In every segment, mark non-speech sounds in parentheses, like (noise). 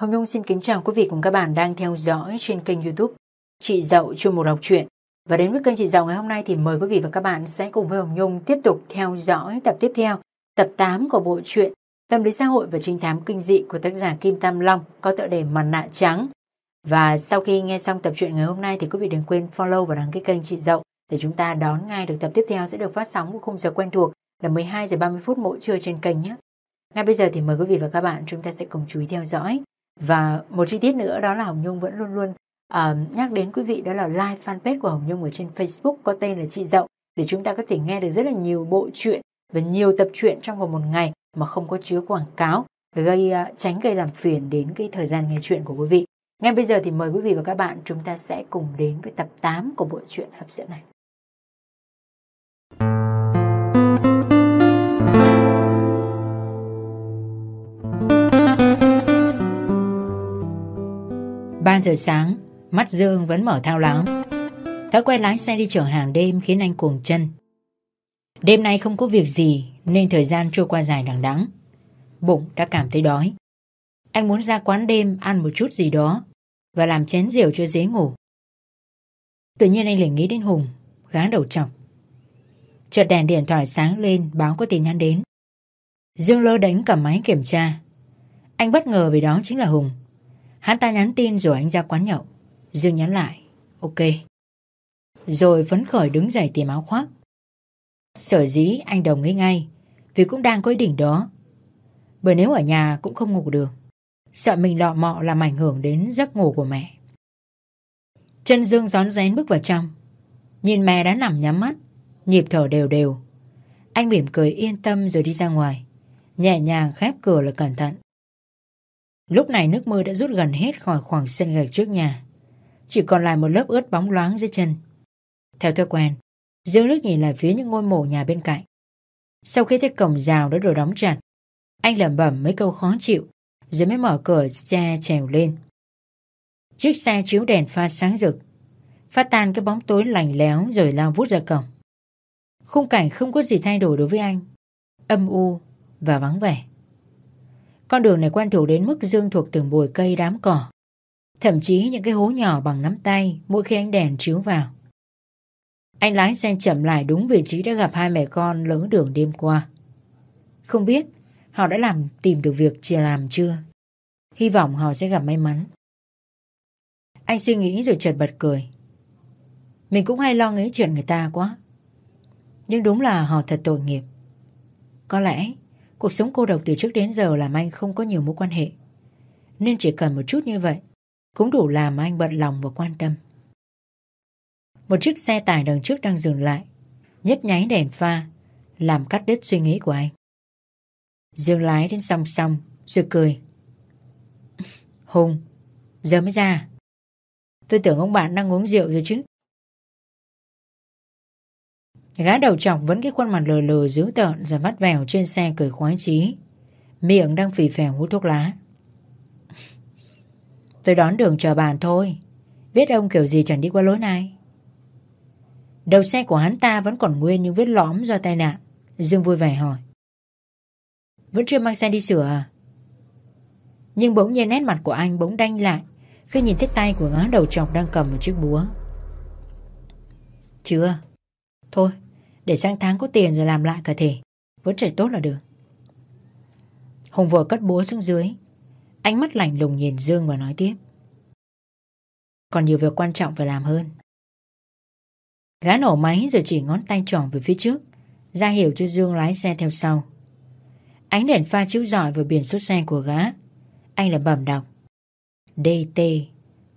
Hồng Nhung xin kính chào quý vị cùng các bạn đang theo dõi trên kênh youtube Chị Dậu chuyên mục đọc truyện. Và đến với kênh Chị Dậu ngày hôm nay thì mời quý vị và các bạn sẽ cùng với Hồng Nhung tiếp tục theo dõi tập tiếp theo, tập 8 của bộ truyện Tâm lý xã hội và trinh thám kinh dị của tác giả Kim Tam Long có tựa đề Mặt nạ trắng. Và sau khi nghe xong tập truyện ngày hôm nay thì quý vị đừng quên follow và đăng ký kênh Chị Dậu để chúng ta đón ngay được tập tiếp theo sẽ được phát sóng vào khung giờ quen thuộc là 12 giờ 30 phút mỗi trưa trên kênh nhé. Ngay bây giờ thì mời quý vị và các bạn chúng ta sẽ cùng chú ý theo dõi. Và một chi tiết nữa đó là Hồng Nhung vẫn luôn luôn uh, nhắc đến quý vị đó là live fanpage của Hồng Nhung ở trên Facebook có tên là Chị Dậu để chúng ta có thể nghe được rất là nhiều bộ truyện và nhiều tập truyện trong vòng một ngày mà không có chứa quảng cáo gây uh, tránh gây làm phiền đến cái thời gian nghe chuyện của quý vị. Ngay bây giờ thì mời quý vị và các bạn chúng ta sẽ cùng đến với tập 8 của bộ truyện hấp dẫn này. 3 giờ sáng, mắt Dương vẫn mở thao láo. Thói quen lái xe đi chở hàng đêm khiến anh cuồng chân. Đêm nay không có việc gì nên thời gian trôi qua dài đằng đẵng. Bụng đã cảm thấy đói. Anh muốn ra quán đêm ăn một chút gì đó và làm chén rượu cho dễ ngủ. Tự nhiên anh liền nghĩ đến Hùng, gá đầu chọc. Chợt đèn điện thoại sáng lên báo có tin nhắn đến. Dương lơ đánh cầm máy kiểm tra. Anh bất ngờ vì đó chính là Hùng. Hắn ta nhắn tin rồi anh ra quán nhậu. Dương nhắn lại. Ok. Rồi phấn khởi đứng dậy tìm áo khoác. Sở dĩ anh đồng ý ngay. Vì cũng đang có ý định đó. Bởi nếu ở nhà cũng không ngủ được. Sợ mình lọ mọ làm ảnh hưởng đến giấc ngủ của mẹ. Chân Dương gión rén bước vào trong. Nhìn mẹ đã nằm nhắm mắt. Nhịp thở đều đều. Anh mỉm cười yên tâm rồi đi ra ngoài. Nhẹ nhàng khép cửa là cẩn thận. Lúc này nước mưa đã rút gần hết khỏi khoảng sân gạch trước nhà. Chỉ còn lại một lớp ướt bóng loáng dưới chân. Theo thói quen, Dương nước nhìn lại phía những ngôi mộ nhà bên cạnh. Sau khi thấy cổng rào đã được đóng chặt, anh lẩm bẩm mấy câu khó chịu, rồi mới mở cửa xe trèo lên. Chiếc xe chiếu đèn pha sáng rực, phát tan cái bóng tối lành léo rồi lao vút ra cổng. Khung cảnh không có gì thay đổi đối với anh, âm u và vắng vẻ. Con đường này quen thuộc đến mức Dương thuộc từng bụi cây đám cỏ. Thậm chí những cái hố nhỏ bằng nắm tay, mỗi khi ánh đèn chiếu vào. Anh lái xe chậm lại đúng vị trí đã gặp hai mẹ con lỡ đường đêm qua. Không biết họ đã làm, tìm được việc chia làm chưa? Hy vọng họ sẽ gặp may mắn. Anh suy nghĩ rồi chợt bật cười. Mình cũng hay lo nghĩ chuyện người ta quá. Nhưng đúng là họ thật tội nghiệp. Có lẽ Cuộc sống cô độc từ trước đến giờ làm anh không có nhiều mối quan hệ. Nên chỉ cần một chút như vậy cũng đủ làm anh bận lòng và quan tâm. Một chiếc xe tải đằng trước đang dừng lại, nhấp nháy đèn pha, làm cắt đứt suy nghĩ của anh. Dương lái đến song song, rồi cười. (laughs) Hùng, giờ mới ra. Tôi tưởng ông bạn đang uống rượu rồi chứ. Gã đầu trọc vẫn cái khuôn mặt lờ lờ dữ tợn rồi mắt vèo trên xe cười khoái chí. Miệng đang phì phèo hút thuốc lá. (laughs) Tôi đón đường chờ bàn thôi. Biết ông kiểu gì chẳng đi qua lối này. Đầu xe của hắn ta vẫn còn nguyên những vết lõm do tai nạn. Dương vui vẻ hỏi. Vẫn chưa mang xe đi sửa à? Nhưng bỗng nhiên nét mặt của anh bỗng đanh lại khi nhìn thấy tay của gã đầu trọc đang cầm một chiếc búa. Chưa. Thôi, để sang tháng có tiền rồi làm lại cả thể. Vẫn chạy tốt là được. Hùng vừa cất búa xuống dưới. Ánh mắt lạnh lùng nhìn Dương và nói tiếp. Còn nhiều việc quan trọng phải làm hơn. Gã nổ máy rồi chỉ ngón tay trỏ về phía trước, ra hiểu cho Dương lái xe theo sau. Ánh đèn pha chiếu rọi vào biển số xe của gã. Anh là bẩm đọc. DT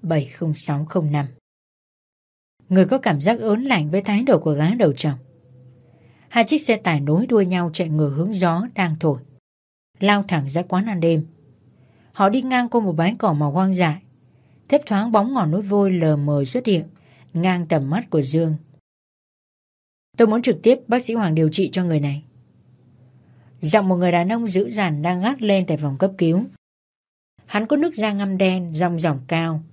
70605 Người có cảm giác ớn lạnh với thái độ của gã đầu trọc. Hai chiếc xe tải nối đuôi nhau chạy ngược hướng gió đang thổi. Lao thẳng ra quán ăn đêm. Họ đi ngang qua một bãi cỏ màu hoang dại. Thấp thoáng bóng ngọn núi vôi lờ mờ xuất hiện, ngang tầm mắt của Dương. Tôi muốn trực tiếp bác sĩ Hoàng điều trị cho người này. Giọng một người đàn ông dữ dằn đang gắt lên tại phòng cấp cứu. Hắn có nước da ngăm đen, rong ròng cao.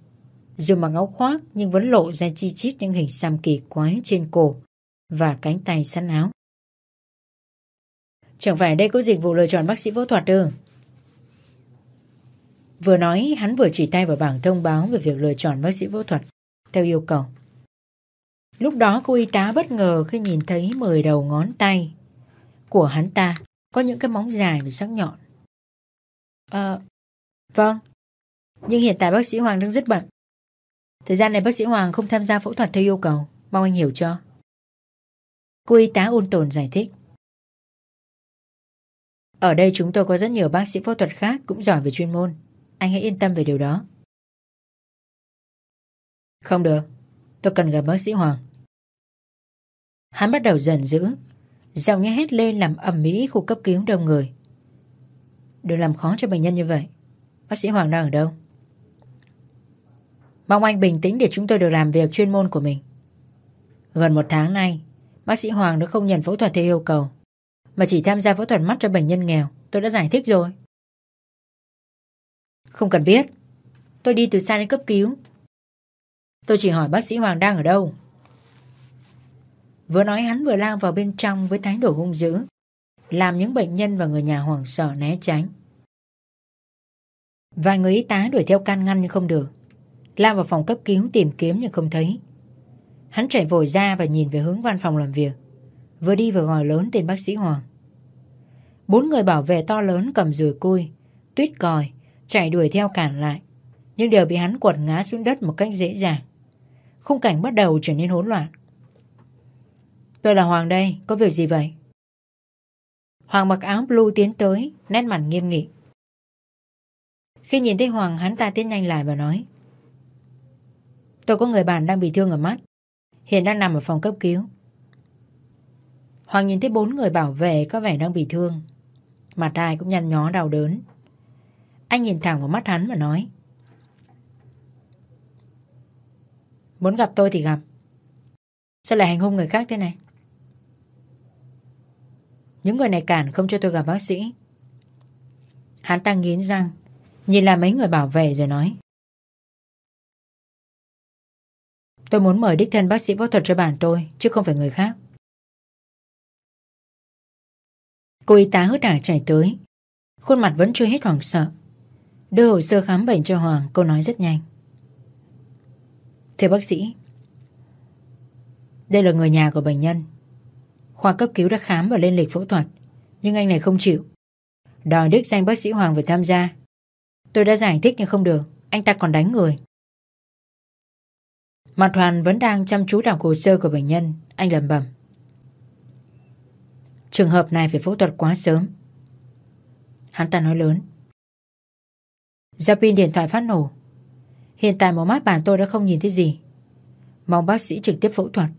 Dù mặc áo khoác nhưng vẫn lộ ra chi chít những hình xăm kỳ quái trên cổ và cánh tay săn áo. Chẳng phải đây có dịch vụ lựa chọn bác sĩ phẫu thuật ư? Vừa nói hắn vừa chỉ tay vào bảng thông báo về việc lựa chọn bác sĩ phẫu thuật theo yêu cầu. Lúc đó cô y tá bất ngờ khi nhìn thấy mười đầu ngón tay của hắn ta có những cái móng dài và sắc nhọn. Ờ, vâng. Nhưng hiện tại bác sĩ Hoàng đang rất bận. Thời gian này bác sĩ Hoàng không tham gia phẫu thuật theo yêu cầu. Mong anh hiểu cho. Cô y tá ôn tồn giải thích. Ở đây chúng tôi có rất nhiều bác sĩ phẫu thuật khác cũng giỏi về chuyên môn. Anh hãy yên tâm về điều đó. Không được. Tôi cần gặp bác sĩ Hoàng. Hắn bắt đầu giận dữ. Giọng như hét lên làm ầm mỹ khu cấp cứu đông người. Đừng làm khó cho bệnh nhân như vậy. Bác sĩ Hoàng đang ở đâu? Mong anh bình tĩnh để chúng tôi được làm việc chuyên môn của mình. Gần một tháng nay, bác sĩ Hoàng đã không nhận phẫu thuật theo yêu cầu, mà chỉ tham gia phẫu thuật mắt cho bệnh nhân nghèo. Tôi đã giải thích rồi. Không cần biết. Tôi đi từ xa đến cấp cứu. Tôi chỉ hỏi bác sĩ Hoàng đang ở đâu. Vừa nói hắn vừa lao vào bên trong với thái độ hung dữ, làm những bệnh nhân và người nhà hoảng sợ né tránh. Vài người y tá đuổi theo can ngăn nhưng không được. Lao vào phòng cấp cứu tìm kiếm nhưng không thấy. Hắn chạy vội ra và nhìn về hướng văn phòng làm việc. Vừa đi vừa gọi lớn tên bác sĩ Hoàng. Bốn người bảo vệ to lớn cầm rùi cui, tuyết còi, chạy đuổi theo cản lại. Nhưng đều bị hắn quật ngã xuống đất một cách dễ dàng. Khung cảnh bắt đầu trở nên hỗn loạn. Tôi là Hoàng đây, có việc gì vậy? Hoàng mặc áo blue tiến tới, nét mặt nghiêm nghị. Khi nhìn thấy Hoàng hắn ta tiến nhanh lại và nói Tôi có người bạn đang bị thương ở mắt Hiện đang nằm ở phòng cấp cứu Hoàng nhìn thấy bốn người bảo vệ có vẻ đang bị thương. Mặt ai cũng nhăn nhó đau đớn. Anh nhìn thẳng vào mắt hắn và nói, Muốn gặp tôi thì gặp. Sao lại hành hung người khác thế này? Những người này cản không cho tôi gặp bác sĩ. Hắn ta nghiến răng, Nhìn lại mấy người bảo vệ rồi nói, Tôi muốn mời đích thân bác sĩ phẫu thuật cho bản tôi, Chứ không phải người khác. Cô y tá hớt hải chạy tới. Khuôn mặt vẫn chưa hết hoảng sợ. Đưa hồ sơ khám bệnh cho Hoàng, Cô nói rất nhanh. Thưa bác sĩ, Đây là người nhà của bệnh nhân. Khoa cấp cứu đã khám và lên lịch phẫu thuật, Nhưng anh này không chịu. Đòi đích danh bác sĩ Hoàng phải tham gia. Tôi đã giải thích nhưng không được, Anh ta còn đánh người. Mặt Hoàn vẫn đang chăm chú đọc hồ sơ của bệnh nhân, Anh lầm bầm Trường hợp này phải phẫu thuật quá sớm. Hắn ta nói lớn. Do pin điện thoại phát nổ. Hiện tại một mắt bà tôi đã không nhìn thấy gì. Mong bác sĩ trực tiếp phẫu thuật.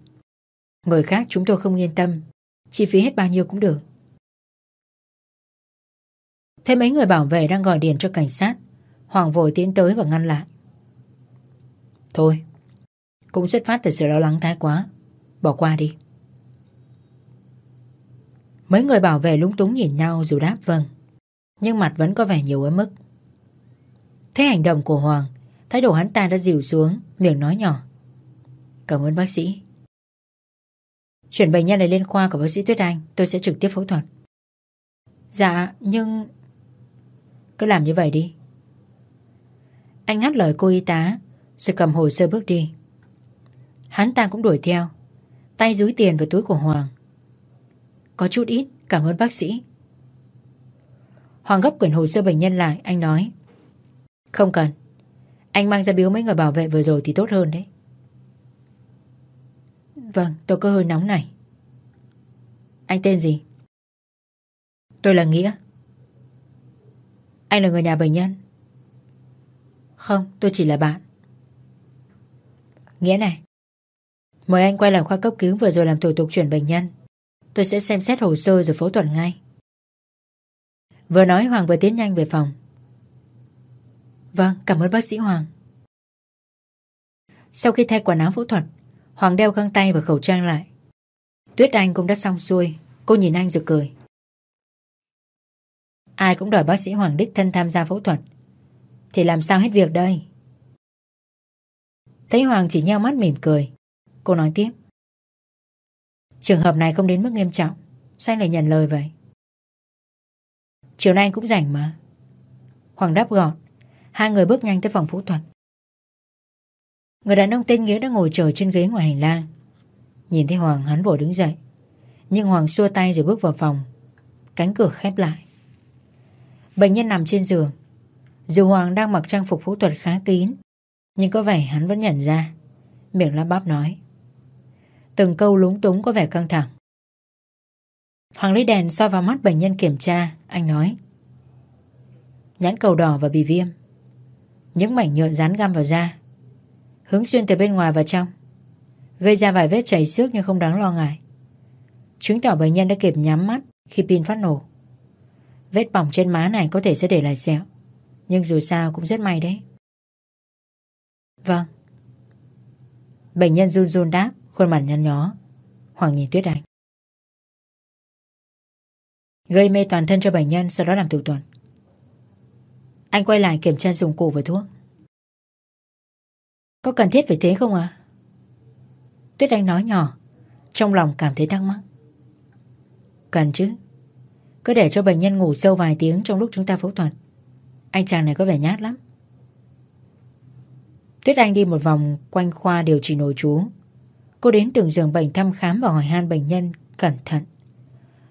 Người khác chúng tôi không yên tâm. Chi phí hết bao nhiêu cũng được. Thế mấy người bảo vệ đang gọi điện cho cảnh sát. Hoàng vội tiến tới và ngăn lại. Thôi, Cũng xuất phát từ sự lo lắng thái quá. Bỏ qua đi. Mấy người bảo vệ lúng túng nhìn nhau dù đáp vâng. Nhưng mặt vẫn có vẻ nhiều ấm ức. Thế hành động của Hoàng, Thái độ hắn ta đã dịu xuống, Miệng nói nhỏ. Cảm ơn bác sĩ. Chuyển bệnh nhân này lên khoa của bác sĩ Tuyết Anh, Tôi sẽ trực tiếp phẫu thuật. Dạ nhưng Cứ làm như vậy đi. Anh ngắt lời cô y tá, Rồi cầm hồ sơ bước đi. Hắn ta cũng đuổi theo. Tay dúi tiền vào túi của Hoàng có chút ít, cảm ơn bác sĩ. Hoàng gấp quyển hồ sơ bệnh nhân lại, Anh nói. Không cần. Anh mang ra biếu mấy người bảo vệ vừa rồi thì tốt hơn đấy. Vâng tôi có hơi nóng này. Anh tên gì? Tôi là Nghĩa. Anh là người nhà bệnh nhân? Không, tôi chỉ là bạn. Nghĩa này. Mời anh quay lại khoa cấp cứu vừa rồi làm thủ tục chuyển bệnh nhân. Tôi sẽ xem xét hồ sơ rồi phẫu thuật ngay. Vừa nói Hoàng vừa tiến nhanh về phòng. Vâng cảm ơn bác sĩ Hoàng. Sau khi thay quần áo phẫu thuật, Hoàng đeo găng tay và khẩu trang lại. Tuyết Anh cũng đã xong xuôi. Cô nhìn anh rồi cười. Ai cũng đòi bác sĩ Hoàng đích thân tham gia phẫu thuật. Thì làm sao hết việc đây? Thấy Hoàng chỉ nheo mắt mỉm cười. Cô nói tiếp. Trường hợp này không đến mức nghiêm trọng Sao anh lại nhận lời vậy Chiều nay anh cũng rảnh mà Hoàng đáp gọn Hai người bước nhanh tới phòng phẫu thuật. Người đàn ông tên Nghĩa đã ngồi chờ trên ghế ngoài hành lang. Nhìn thấy Hoàng hắn vội đứng dậy. Nhưng Hoàng xua tay rồi bước vào phòng. Cánh cửa khép lại. Bệnh nhân nằm trên giường. Dù Hoàng đang mặc trang phục phẫu thuật khá kín, nhưng có vẻ hắn vẫn nhận ra. Miệng lắp bắp nói. Từng câu lúng túng có vẻ căng thẳng. Hoàng lấy đèn soi vào mắt bệnh nhân kiểm tra, anh nói. Nhãn cầu đỏ và bị viêm. Những mảnh nhựa dán găm vào da. Hướng xuyên từ bên ngoài vào trong. Gây ra vài vết chảy xước nhưng không đáng lo ngại. Chứng tỏ bệnh nhân đã kịp nhắm mắt khi pin phát nổ. Vết bỏng trên má này có thể sẽ để lại sẹo. Nhưng dù sao cũng rất may đấy. Vâng. Bệnh nhân run run đáp, khuôn mặt nhăn nhó. Hoàng nhìn Tuyết Anh. Gây mê toàn thân cho bệnh nhân sau đó làm thủ tuần. Anh quay lại kiểm tra dụng cụ và thuốc. Có cần thiết phải thế không à? Tuyết Anh nói nhỏ, trong lòng cảm thấy thắc mắc. Cần chứ. Cứ để cho bệnh nhân ngủ sâu vài tiếng trong lúc chúng ta phẫu thuật. Anh chàng này có vẻ nhát lắm. Tuyết Anh đi một vòng quanh khoa điều trị nội trú. Cô đến từng giường bệnh thăm khám và hỏi han bệnh nhân cẩn thận.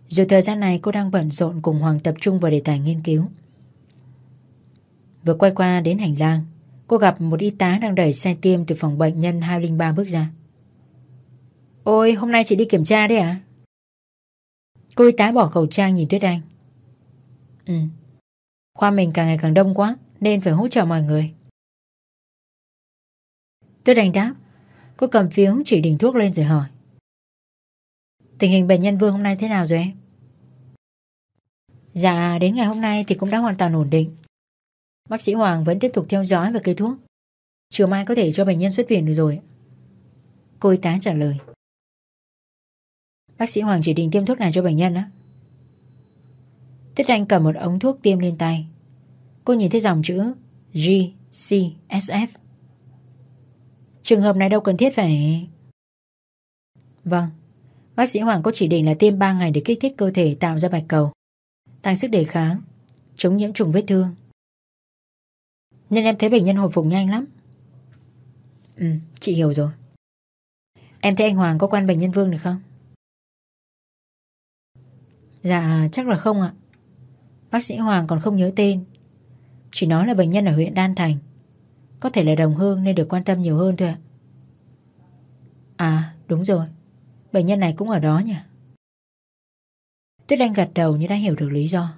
Dù thời gian này cô đang bận rộn cùng Hoàng tập trung vào đề tài nghiên cứu. Vừa quay qua đến hành lang, cô gặp một y tá đang đẩy xe tiêm từ phòng bệnh nhân 203 bước ra. Ôi, hôm nay chị đi kiểm tra đấy à? Cô y tá bỏ khẩu trang nhìn Tuyết Anh. Ừ, khoa mình càng ngày càng đông quá, nên phải hỗ trợ mọi người. Tuyết Anh đáp, cô cầm phiếu chỉ định thuốc lên rồi hỏi. Tình hình bệnh nhân Vương hôm nay thế nào rồi em? Dạ, đến ngày hôm nay thì cũng đã hoàn toàn ổn định. Bác sĩ Hoàng vẫn tiếp tục theo dõi và kê thuốc. Chiều mai có thể cho bệnh nhân xuất viện được rồi. Cô y tá trả lời. Bác sĩ Hoàng chỉ định tiêm thuốc này cho bệnh nhân á. Tuyết Anh cầm một ống thuốc tiêm lên tay. Cô nhìn thấy dòng chữ GCSF Trường hợp này đâu cần thiết phải... Vâng, bác sĩ Hoàng có chỉ định là tiêm 3 ngày để kích thích cơ thể tạo ra bạch cầu, tăng sức đề kháng, chống nhiễm trùng vết thương. Nên em thấy bệnh nhân hồi phục nhanh lắm. Ừ, chị hiểu rồi. Em thấy anh Hoàng có quan bệnh nhân Vương được không? Dạ, chắc là không ạ. Bác sĩ Hoàng còn không nhớ tên. Chỉ nói là bệnh nhân ở huyện Đan Thành. Có thể là đồng hương nên được quan tâm nhiều hơn thôi ạ. À, đúng rồi. Bệnh nhân này cũng ở đó nhỉ? Tuyết Anh gật đầu như đã hiểu được lý do.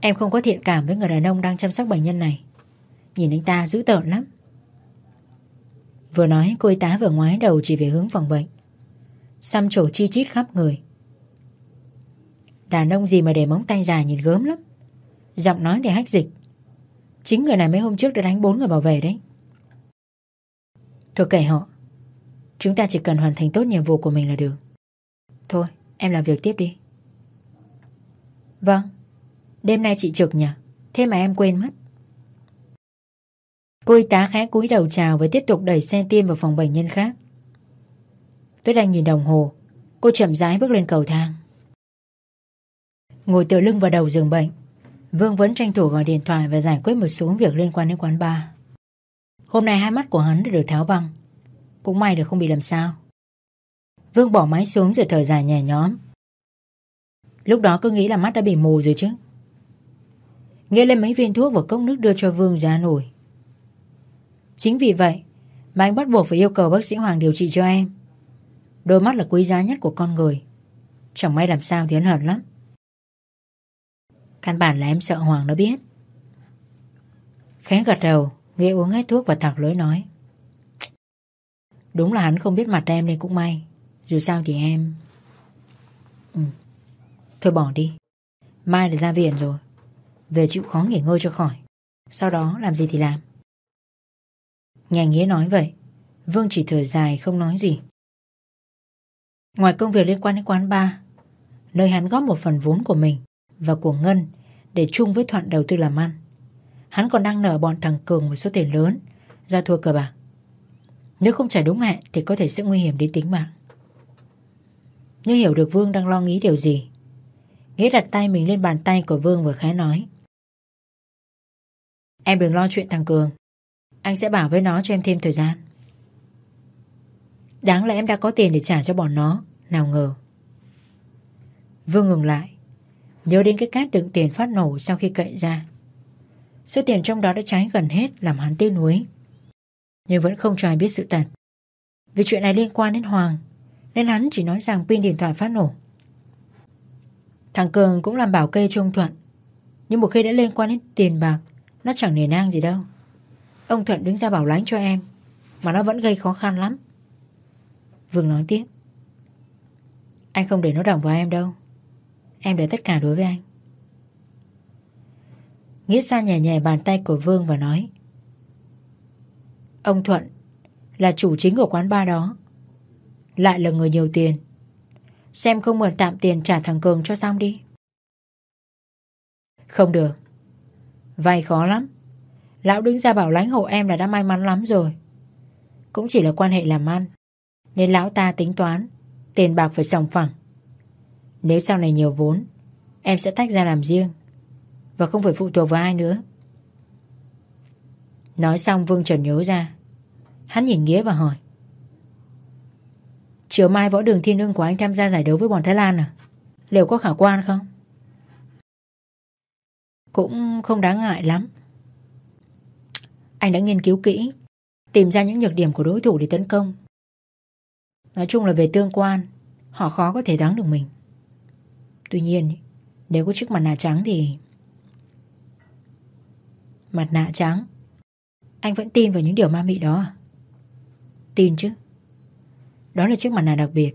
Em không có thiện cảm với người đàn ông đang chăm sóc bệnh nhân này. Nhìn anh ta dữ tợn lắm. Vừa nói cô y tá vừa ngoái đầu chỉ về hướng phòng bệnh. Xăm trổ chi chít khắp người. Đàn ông gì mà để móng tay dài nhìn gớm lắm. Giọng nói thì hách dịch. Chính người này mấy hôm trước đã đánh bốn người bảo vệ đấy. Thôi kể họ. Chúng ta chỉ cần hoàn thành tốt nhiệm vụ của mình là được. Thôi, em làm việc tiếp đi. Vâng. Đêm nay chị trực nhỉ? Thế mà em quên mất. Cô y tá khẽ cúi đầu chào và tiếp tục đẩy xe tiêm vào phòng bệnh nhân khác. Tuyết Anh nhìn đồng hồ. Cô chậm rãi bước lên cầu thang. Ngồi tựa lưng vào đầu giường bệnh. Vương vẫn tranh thủ gọi điện thoại và giải quyết một số việc liên quan đến quán bar. Hôm nay hai mắt của hắn đã được tháo băng. Cũng may được không bị làm sao. Vương bỏ máy xuống rồi thở dài nhẹ nhõm. Lúc đó cứ nghĩ là mắt đã bị mù rồi chứ. Nghĩa lên mấy viên thuốc và cốc nước đưa cho Vương ra nổi. Chính vì vậy mà anh bắt buộc phải yêu cầu bác sĩ Hoàng điều trị cho em. Đôi mắt là quý giá nhất của con người. Chẳng may làm sao thì ấn hận lắm. Căn bản là em sợ Hoàng nó biết. Khánh gật đầu, Nghĩa uống hết thuốc và thẳng lưỡi nói. Đúng là hắn không biết mặt em nên cũng may. Dù sao thì em... Ừ. Thôi bỏ đi. Mai là ra viện rồi. Về chịu khó nghỉ ngơi cho khỏi. Sau đó làm gì thì làm. Nghe Nghĩa nói vậy, Vương chỉ thở dài không nói gì. Ngoài công việc liên quan đến quán bar, nơi hắn góp một phần vốn của mình và của Ngân để chung với Thuận đầu tư làm ăn. Hắn còn đang nợ bọn thằng Cường một số tiền lớn do thua cờ bạc. Nếu không trả đúng hẹn thì có thể sẽ nguy hiểm đến tính mạng. Như hiểu được Vương đang lo nghĩ điều gì. Nghĩa đặt tay mình lên bàn tay của Vương và khẽ nói. Em đừng lo chuyện thằng Cường Anh sẽ bảo với nó cho em thêm thời gian Đáng lẽ em đã có tiền để trả cho bọn nó Nào ngờ Vương ngừng lại Nhớ đến cái cát đựng tiền phát nổ sau khi cậy ra. Số tiền trong đó đã cháy gần hết, Làm hắn tiếc nuối. Nhưng vẫn không cho ai biết sự thật. Vì chuyện này liên quan đến Hoàng, Nên hắn chỉ nói rằng pin điện thoại phát nổ. Thằng Cường cũng làm bảo kê cho ông Thuận, Nhưng một khi đã liên quan đến tiền bạc, Nó chẳng nề nang gì đâu. Ông Thuận đứng ra bảo lãnh cho em, Mà nó vẫn gây khó khăn lắm. Vương nói tiếp, Anh không để nó động vào em đâu. Em để tất cả đối với anh. Nghĩa xoa nhẹ nhẹ bàn tay của Vương và nói, Ông Thuận Là chủ chính của quán bar đó, Lại là người nhiều tiền. Xem không mượn tạm tiền trả thằng Cường cho xong đi. Không được. Vay khó lắm. Lão đứng ra bảo lãnh hộ em là đã may mắn lắm rồi. Cũng chỉ là quan hệ làm ăn, Nên lão ta tính toán, Tiền bạc phải sòng phẳng. Nếu sau này nhiều vốn, Em sẽ tách ra làm riêng. Và không phải phụ thuộc vào ai nữa. Nói xong, Vương Trần nhớ ra. Hắn nhìn Nghĩa và hỏi. Chiều mai võ đường thiên ương của anh tham gia giải đấu với bọn Thái Lan à? Liệu có khả quan không? Cũng không đáng ngại lắm. Anh đã nghiên cứu kỹ, Tìm ra những nhược điểm của đối thủ để tấn công. Nói chung là về tương quan, Họ khó có thể thắng được mình. Tuy nhiên, Nếu có chiếc mặt nạ trắng thì Mặt nạ trắng? Anh vẫn tin vào những điều ma mị đó à? Tin chứ. Đó là chiếc mặt nạ đặc biệt.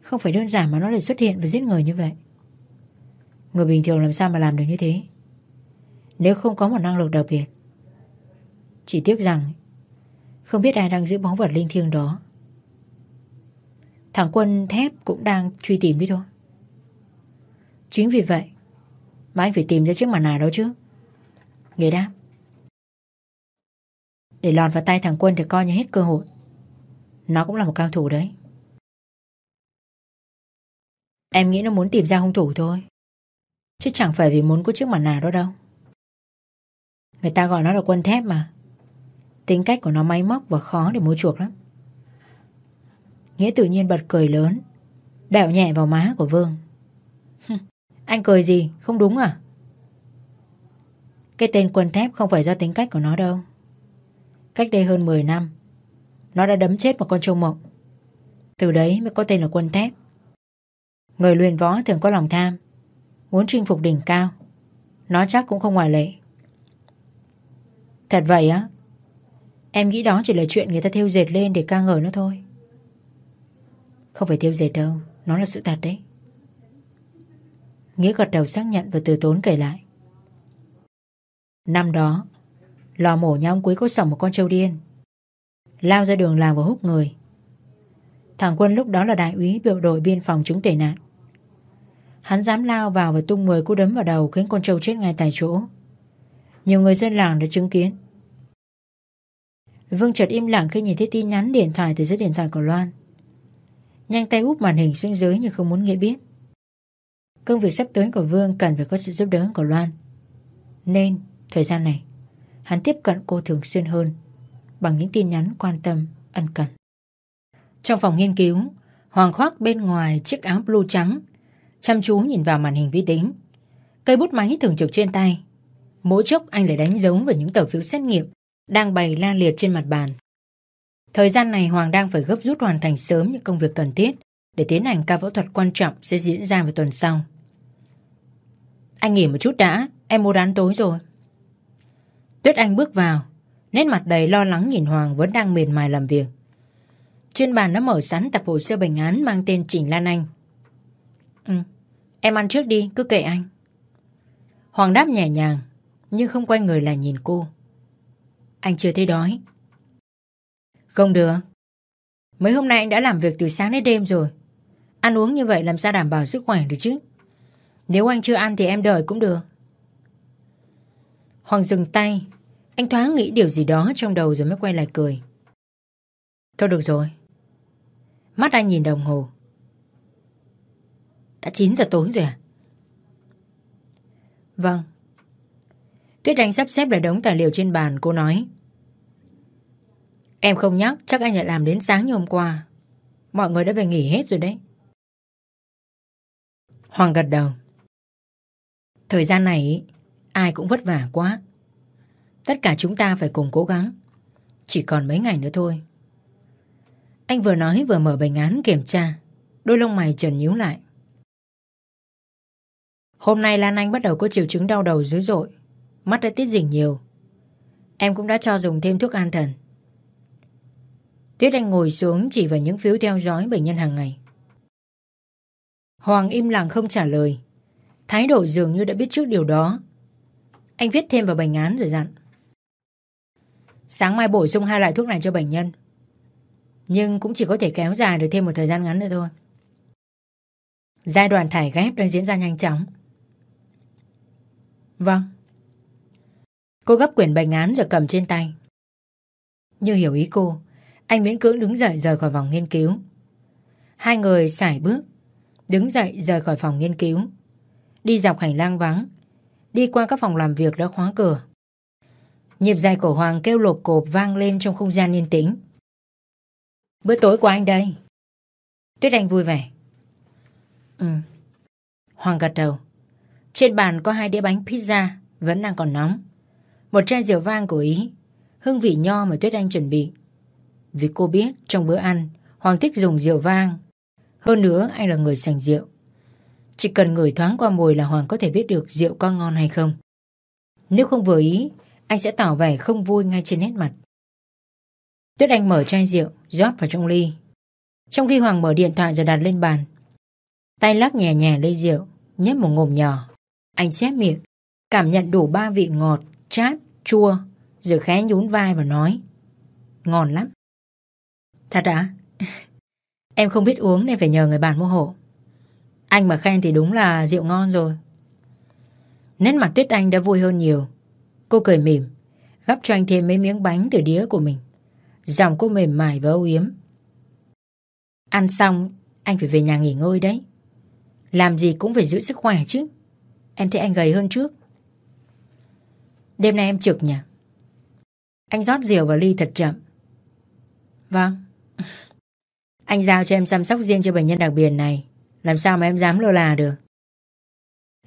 Không phải đơn giản mà nó lại xuất hiện và giết người như vậy. Người bình thường làm sao mà làm được như thế? Nếu không có một năng lực đặc biệt. Chỉ tiếc rằng, Không biết ai đang giữ bóng vật linh thiêng đó. Thằng quân thép cũng đang truy tìm đi thôi. Chính vì vậy Mà anh phải tìm ra chiếc mặt nạ đó chứ. Nghĩa đáp. Để lọt vào tay thằng quân thì coi như hết cơ hội. Nó cũng là một cao thủ đấy. Em nghĩ nó muốn tìm ra hung thủ thôi. Chứ chẳng phải vì muốn có chiếc mặt nạ đó đâu. Người ta gọi nó là quân thép mà. Tính cách của nó máy móc và khó để mua chuộc lắm. Nghĩa tự nhiên bật cười lớn, Bẹo nhẹ vào má của Vương. Anh cười gì? Không đúng à? Cái tên quân thép không phải do tính cách của nó đâu. Cách đây hơn 10 năm, nó đã đấm chết một con trâu mộng. Từ đấy mới có tên là quân thép. Người luyện võ thường có lòng tham, Muốn chinh phục đỉnh cao. Nó chắc cũng không ngoại lệ. Thật vậy á? Em nghĩ đó chỉ là chuyện người ta thiêu dệt lên để ca ngợi nó thôi. Không phải thiêu dệt đâu, Nó là sự thật đấy. Nghĩa gật đầu xác nhận và từ tốn kể lại Năm đó, Lò mổ nhà ông Quý có sổng một con trâu điên lao ra đường làm và hút người. Thằng Quân lúc đó là đại úy biểu đội biên phòng chúng tể nạn. Hắn dám lao vào và tung 10 cú đấm vào đầu khiến con trâu chết ngay tại chỗ. Nhiều người dân làng đã chứng kiến. Vương chợt im lặng khi nhìn thấy tin nhắn điện thoại từ số điện thoại của Loan. Nhanh tay úp màn hình xuống dưới như không muốn nghe biết. Công việc sắp tới của Vương cần phải có sự giúp đỡ của Loan. Nên, thời gian này, hắn tiếp cận cô thường xuyên hơn bằng những tin nhắn quan tâm, ân cần. Trong phòng nghiên cứu, Hoàng khoác bên ngoài chiếc áo blue trắng, chăm chú nhìn vào màn hình vi tính. Cây bút máy thường trực trên tay. Mỗi chốc anh lại đánh dấu vào những tờ phiếu xét nghiệm đang bày la liệt trên mặt bàn. Thời gian này Hoàng đang phải gấp rút hoàn thành sớm những công việc cần thiết để tiến hành ca phẫu thuật quan trọng sẽ diễn ra vào tuần sau. Anh nghỉ một chút đã, em mua đán tối rồi. Tuyết Anh bước vào, Nét mặt đầy lo lắng nhìn Hoàng vẫn đang miền mài làm việc. Trên bàn nó mở sẵn tập hồ sơ bệnh án mang tên Trình Lan Anh. Ừ, em ăn trước đi, cứ kệ anh. Hoàng đáp nhẹ nhàng, nhưng không quay người lại nhìn cô. Anh chưa thấy đói. Không được. Mấy hôm nay anh đã làm việc từ sáng đến đêm rồi. Ăn uống như vậy làm sao đảm bảo sức khỏe được chứ? Nếu anh chưa ăn thì em đợi cũng được. Hoàng dừng tay, anh thoáng nghĩ điều gì đó trong đầu rồi mới quay lại cười. Thôi được rồi. Mắt anh nhìn đồng hồ. Đã 9 giờ tối rồi à? Vâng. Tuyết Anh sắp xếp lại đống tài liệu trên bàn cô nói Em không nhắc chắc anh lại làm đến sáng như hôm qua Mọi người đã về nghỉ hết rồi đấy Hoàng gật đầu Thời gian này ai cũng vất vả quá. Tất cả chúng ta phải cùng cố gắng. Chỉ còn mấy ngày nữa thôi. Anh vừa nói vừa mở bệnh án kiểm tra. Đôi lông mày trần nhíu lại. Hôm nay Lan Anh bắt đầu có triệu chứng đau đầu dữ dội. Mắt đã tiết dịch nhiều. Em cũng đã cho dùng thêm thuốc an thần. Tuyết Anh ngồi xuống chỉ vào những phiếu theo dõi bệnh nhân hàng ngày. Hoàng im lặng không trả lời. Thái độ dường như đã biết trước điều đó. Anh viết thêm vào bệnh án rồi dặn. Sáng mai bổ sung hai loại thuốc này cho bệnh nhân. Nhưng cũng chỉ có thể kéo dài được thêm một thời gian ngắn nữa thôi. Giai đoạn thải ghép đang diễn ra nhanh chóng. Vâng. Cô gấp quyển bệnh án rồi cầm trên tay. Như hiểu ý cô, Anh miễn cưỡng đứng dậy rời khỏi vòng nghiên cứu. Hai người sải bước, Đứng dậy rời khỏi phòng nghiên cứu. Đi dọc hành lang vắng. Đi qua các phòng làm việc đã khóa cửa. Nhịp dài cổ Hoàng kêu lộp cộp vang lên trong không gian yên tĩnh. Bữa tối của anh đây. Tuyết Anh vui vẻ. Ừ. Hoàng gật đầu. Trên bàn có hai đĩa bánh pizza, Vẫn đang còn nóng. Một chai rượu vang của Ý, Hương vị nho mà Tuyết Anh chuẩn bị. Vì cô biết trong bữa ăn, Hoàng thích dùng rượu vang. Hơn nữa, anh là người sành rượu. Chỉ cần ngửi thoáng qua mùi là Hoàng có thể biết được rượu có ngon hay không. Nếu không vừa ý Anh sẽ tỏ vẻ không vui ngay trên nét mặt. Tuyết Anh mở chai rượu rót vào trong ly. Trong khi Hoàng mở điện thoại rồi đặt lên bàn Tay lắc nhẹ nhẹ ly rượu Nhấp một ngụm nhỏ. Anh chép miệng Cảm nhận đủ ba vị ngọt, chát, chua Rồi khẽ nhún vai và nói Ngon lắm. Thật à? (laughs) em không biết uống nên phải nhờ người bạn mua hộ. Anh mà khen thì đúng là rượu ngon rồi. Nét mặt Tuyết Anh đã vui hơn nhiều. Cô cười mỉm, Gắp cho anh thêm mấy miếng bánh từ đĩa của mình. Giọng cô mềm mại và âu yếm. Ăn xong, Anh phải về nhà nghỉ ngơi đấy. Làm gì cũng phải giữ sức khỏe chứ. Em thấy anh gầy hơn trước. Đêm nay em trực nhỉ? Anh rót rượu vào ly thật chậm. Vâng. (laughs) Anh giao cho em chăm sóc riêng cho bệnh nhân đặc biệt này. Làm sao mà em dám lơ là được?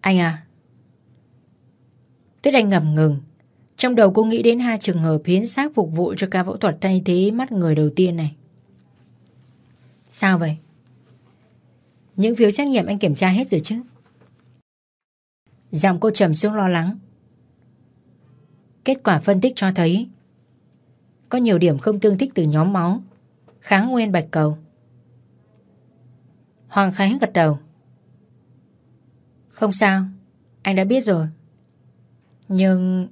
Anh à? Tuyết Anh ngầm ngừng. Trong đầu cô nghĩ đến hai trường hợp hiến xác phục vụ cho ca phẫu thuật thay thế mắt người đầu tiên này. Sao vậy? Những phiếu xét nghiệm anh kiểm tra hết rồi chứ? Giọng cô trầm xuống lo lắng. Kết quả phân tích cho thấy Có nhiều điểm không tương thích từ nhóm máu. Kháng nguyên bạch cầu. Hoàng Khánh gật đầu Không sao Anh đã biết rồi Nhưng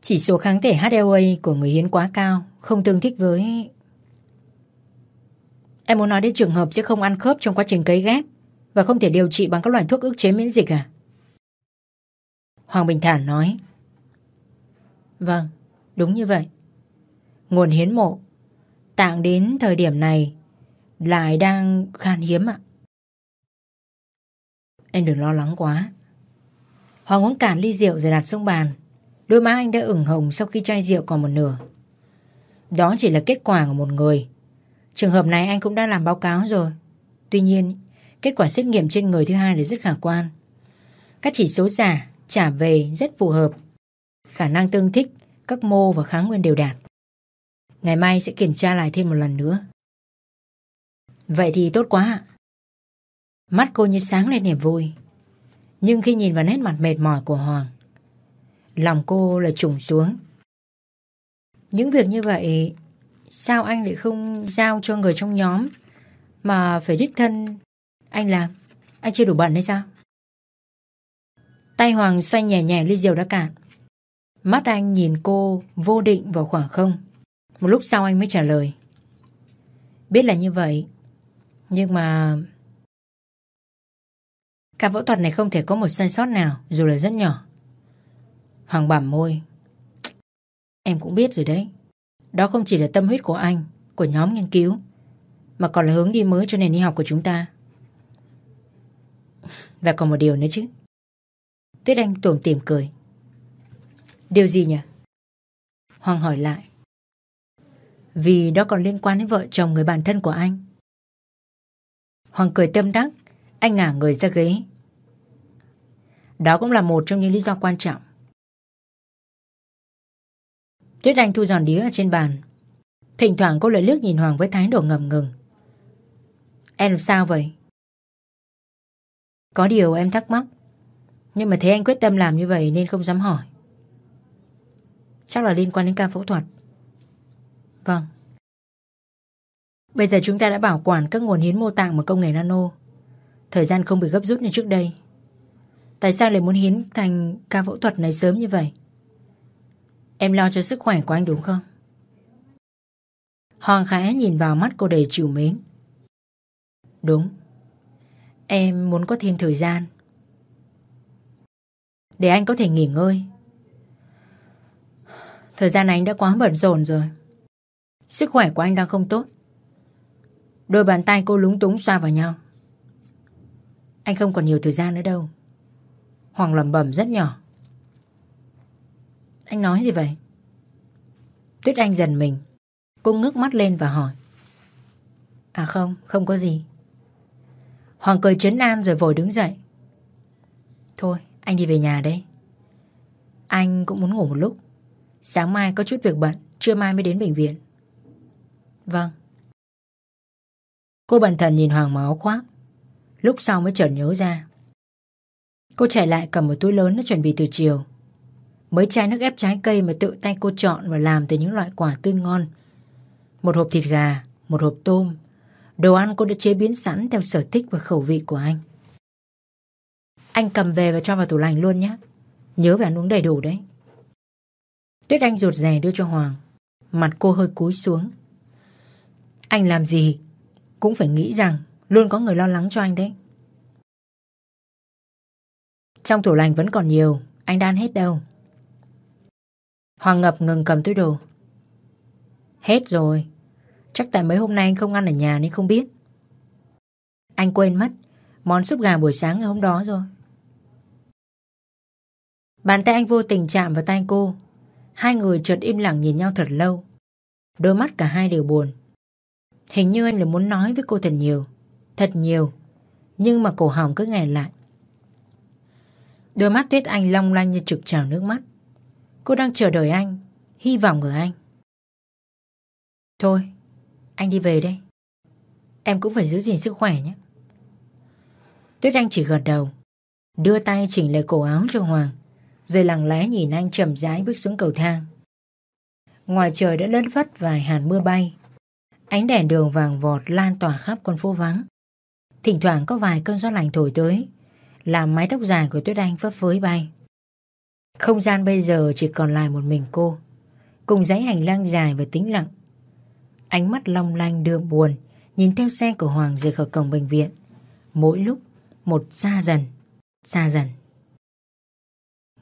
Chỉ số kháng thể HLA của người hiến quá cao Không tương thích với Em muốn nói đến trường hợp sẽ không ăn khớp trong quá trình cấy ghép và không thể điều trị bằng các loại thuốc ức chế miễn dịch à? Hoàng Bình Thản nói Vâng, đúng như vậy. Nguồn hiến mộ tạng đến thời điểm này lại đang khan hiếm ạ. Em đừng lo lắng quá. Hoàng uống cạn ly rượu rồi đặt xuống bàn. Đôi má anh đã ửng hồng sau khi chai rượu còn một nửa. Đó chỉ là kết quả của một người Trường hợp này anh cũng đã làm báo cáo rồi. Tuy nhiên, kết quả xét nghiệm trên người thứ hai là rất khả quan. Các chỉ số giả trả về rất phù hợp. Khả năng tương thích, các mô và kháng nguyên đều đạt. Ngày mai sẽ kiểm tra lại thêm một lần nữa. Vậy thì tốt quá. Mắt cô như sáng lên niềm vui. Nhưng khi nhìn vào nét mặt mệt mỏi của Hoàng, lòng cô là trùng xuống. Những việc như vậy Sao anh lại không giao cho người trong nhóm Mà phải đích thân Anh làm Anh chưa đủ bận hay sao Tay Hoàng xoay nhẹ nhẹ ly rượu đã cạn Mắt anh nhìn cô vô định vào khoảng không Một lúc sau anh mới trả lời Biết là như vậy nhưng mà Cả phẫu thuật này không thể có một sai sót nào Dù là rất nhỏ Hoàng bảm môi Em cũng biết rồi đấy đó không chỉ là tâm huyết của anh, của nhóm nghiên cứu, mà còn là hướng đi mới cho nền y học của chúng ta. Và còn một điều nữa chứ. Tuyết Anh tuồng tìm cười. Điều gì nhỉ? Hoàng hỏi lại. Vì đó còn liên quan đến vợ chồng người bạn thân của anh. Hoàng cười tâm đắc, anh ngả người ra ghế. Đó cũng là một trong những lý do quan trọng. Tuyết Anh thu giòn đĩa ở trên bàn. Thỉnh thoảng cô lại lướt nhìn Hoàng với thái độ ngầm ngừng. Em làm sao vậy? Có điều em thắc mắc. Nhưng mà thấy anh quyết tâm làm như vậy nên không dám hỏi. Chắc là liên quan đến ca phẫu thuật. Vâng. Bây giờ chúng ta đã bảo quản các nguồn hiến mô tạng bằng công nghệ nano. Thời gian không bị gấp rút như trước đây. Tại sao lại muốn hiến thành ca phẫu thuật này sớm như vậy? Em lo cho sức khỏe của anh đúng không? Hoàng Khải nhìn vào mắt cô đầy chiều mến. Đúng. Em muốn có thêm thời gian. Để anh có thể nghỉ ngơi. Thời gian anh đã quá bận rộn rồi. Sức khỏe của anh đang không tốt. Đôi bàn tay cô lúng túng xoa vào nhau. Anh không còn nhiều thời gian nữa đâu. Hoàng lầm bẩm rất nhỏ. Anh nói gì vậy? Tuyết Anh dần mình. Cô ngước mắt lên và hỏi. À không, không có gì. Hoàng cười chấn an rồi vội đứng dậy. Thôi, anh đi về nhà đây. Anh cũng muốn ngủ một lúc. Sáng mai có chút việc bận, trưa mai mới đến bệnh viện. Vâng. Cô bần thần nhìn Hoàng máu khoác. Lúc sau mới chợt nhớ ra. Cô chạy lại cầm một túi lớn đã chuẩn bị từ chiều. Mấy chai nước ép trái cây mà tự tay cô chọn và làm từ những loại quả tươi ngon. Một hộp thịt gà, một hộp tôm. Đồ ăn cô đã chế biến sẵn theo sở thích và khẩu vị của anh. Anh cầm về và cho vào tủ lạnh luôn nhé. Nhớ phải ăn uống đầy đủ đấy. Tuyết Anh rụt rè đưa cho Hoàng. Mặt cô hơi cúi xuống. Anh làm gì cũng phải nghĩ rằng luôn có người lo lắng cho anh đấy. Trong tủ lạnh vẫn còn nhiều, anh đan hết đâu. Hoàng ngập ngừng cầm túi đồ. Hết rồi. Chắc tại mấy hôm nay anh không ăn ở nhà nên không biết. Anh quên mất món súp gà buổi sáng ngày hôm đó rồi. Bàn tay anh vô tình chạm vào tay cô. Hai người chợt im lặng nhìn nhau thật lâu. Đôi mắt cả hai đều buồn. Hình như anh là muốn nói với cô thật nhiều. Thật nhiều. Nhưng mà cổ họng cứ nghẹn lại. Đôi mắt Tuyết Anh long lanh như trực trào nước mắt. Cô đang chờ đợi anh, hy vọng ở anh. Thôi, anh đi về đây. Em cũng phải giữ gìn sức khỏe nhé. Tuyết Anh chỉ gật đầu, đưa tay chỉnh lại cổ áo cho Hoàng, rồi lặng lẽ nhìn anh chậm rãi bước xuống cầu thang. Ngoài trời đã lất phất vài hàn mưa bay, ánh đèn đường vàng vọt lan tỏa khắp con phố vắng. Thỉnh thoảng có vài cơn gió lạnh thổi tới, làm mái tóc dài của Tuyết Anh phấp phới bay. Không gian bây giờ chỉ còn lại một mình cô, cùng dãy hành lang dài và tĩnh lặng. Ánh mắt long lanh đưa buồn, nhìn theo xe của Hoàng rời khỏi cổng bệnh viện. Mỗi lúc, một xa dần, xa dần.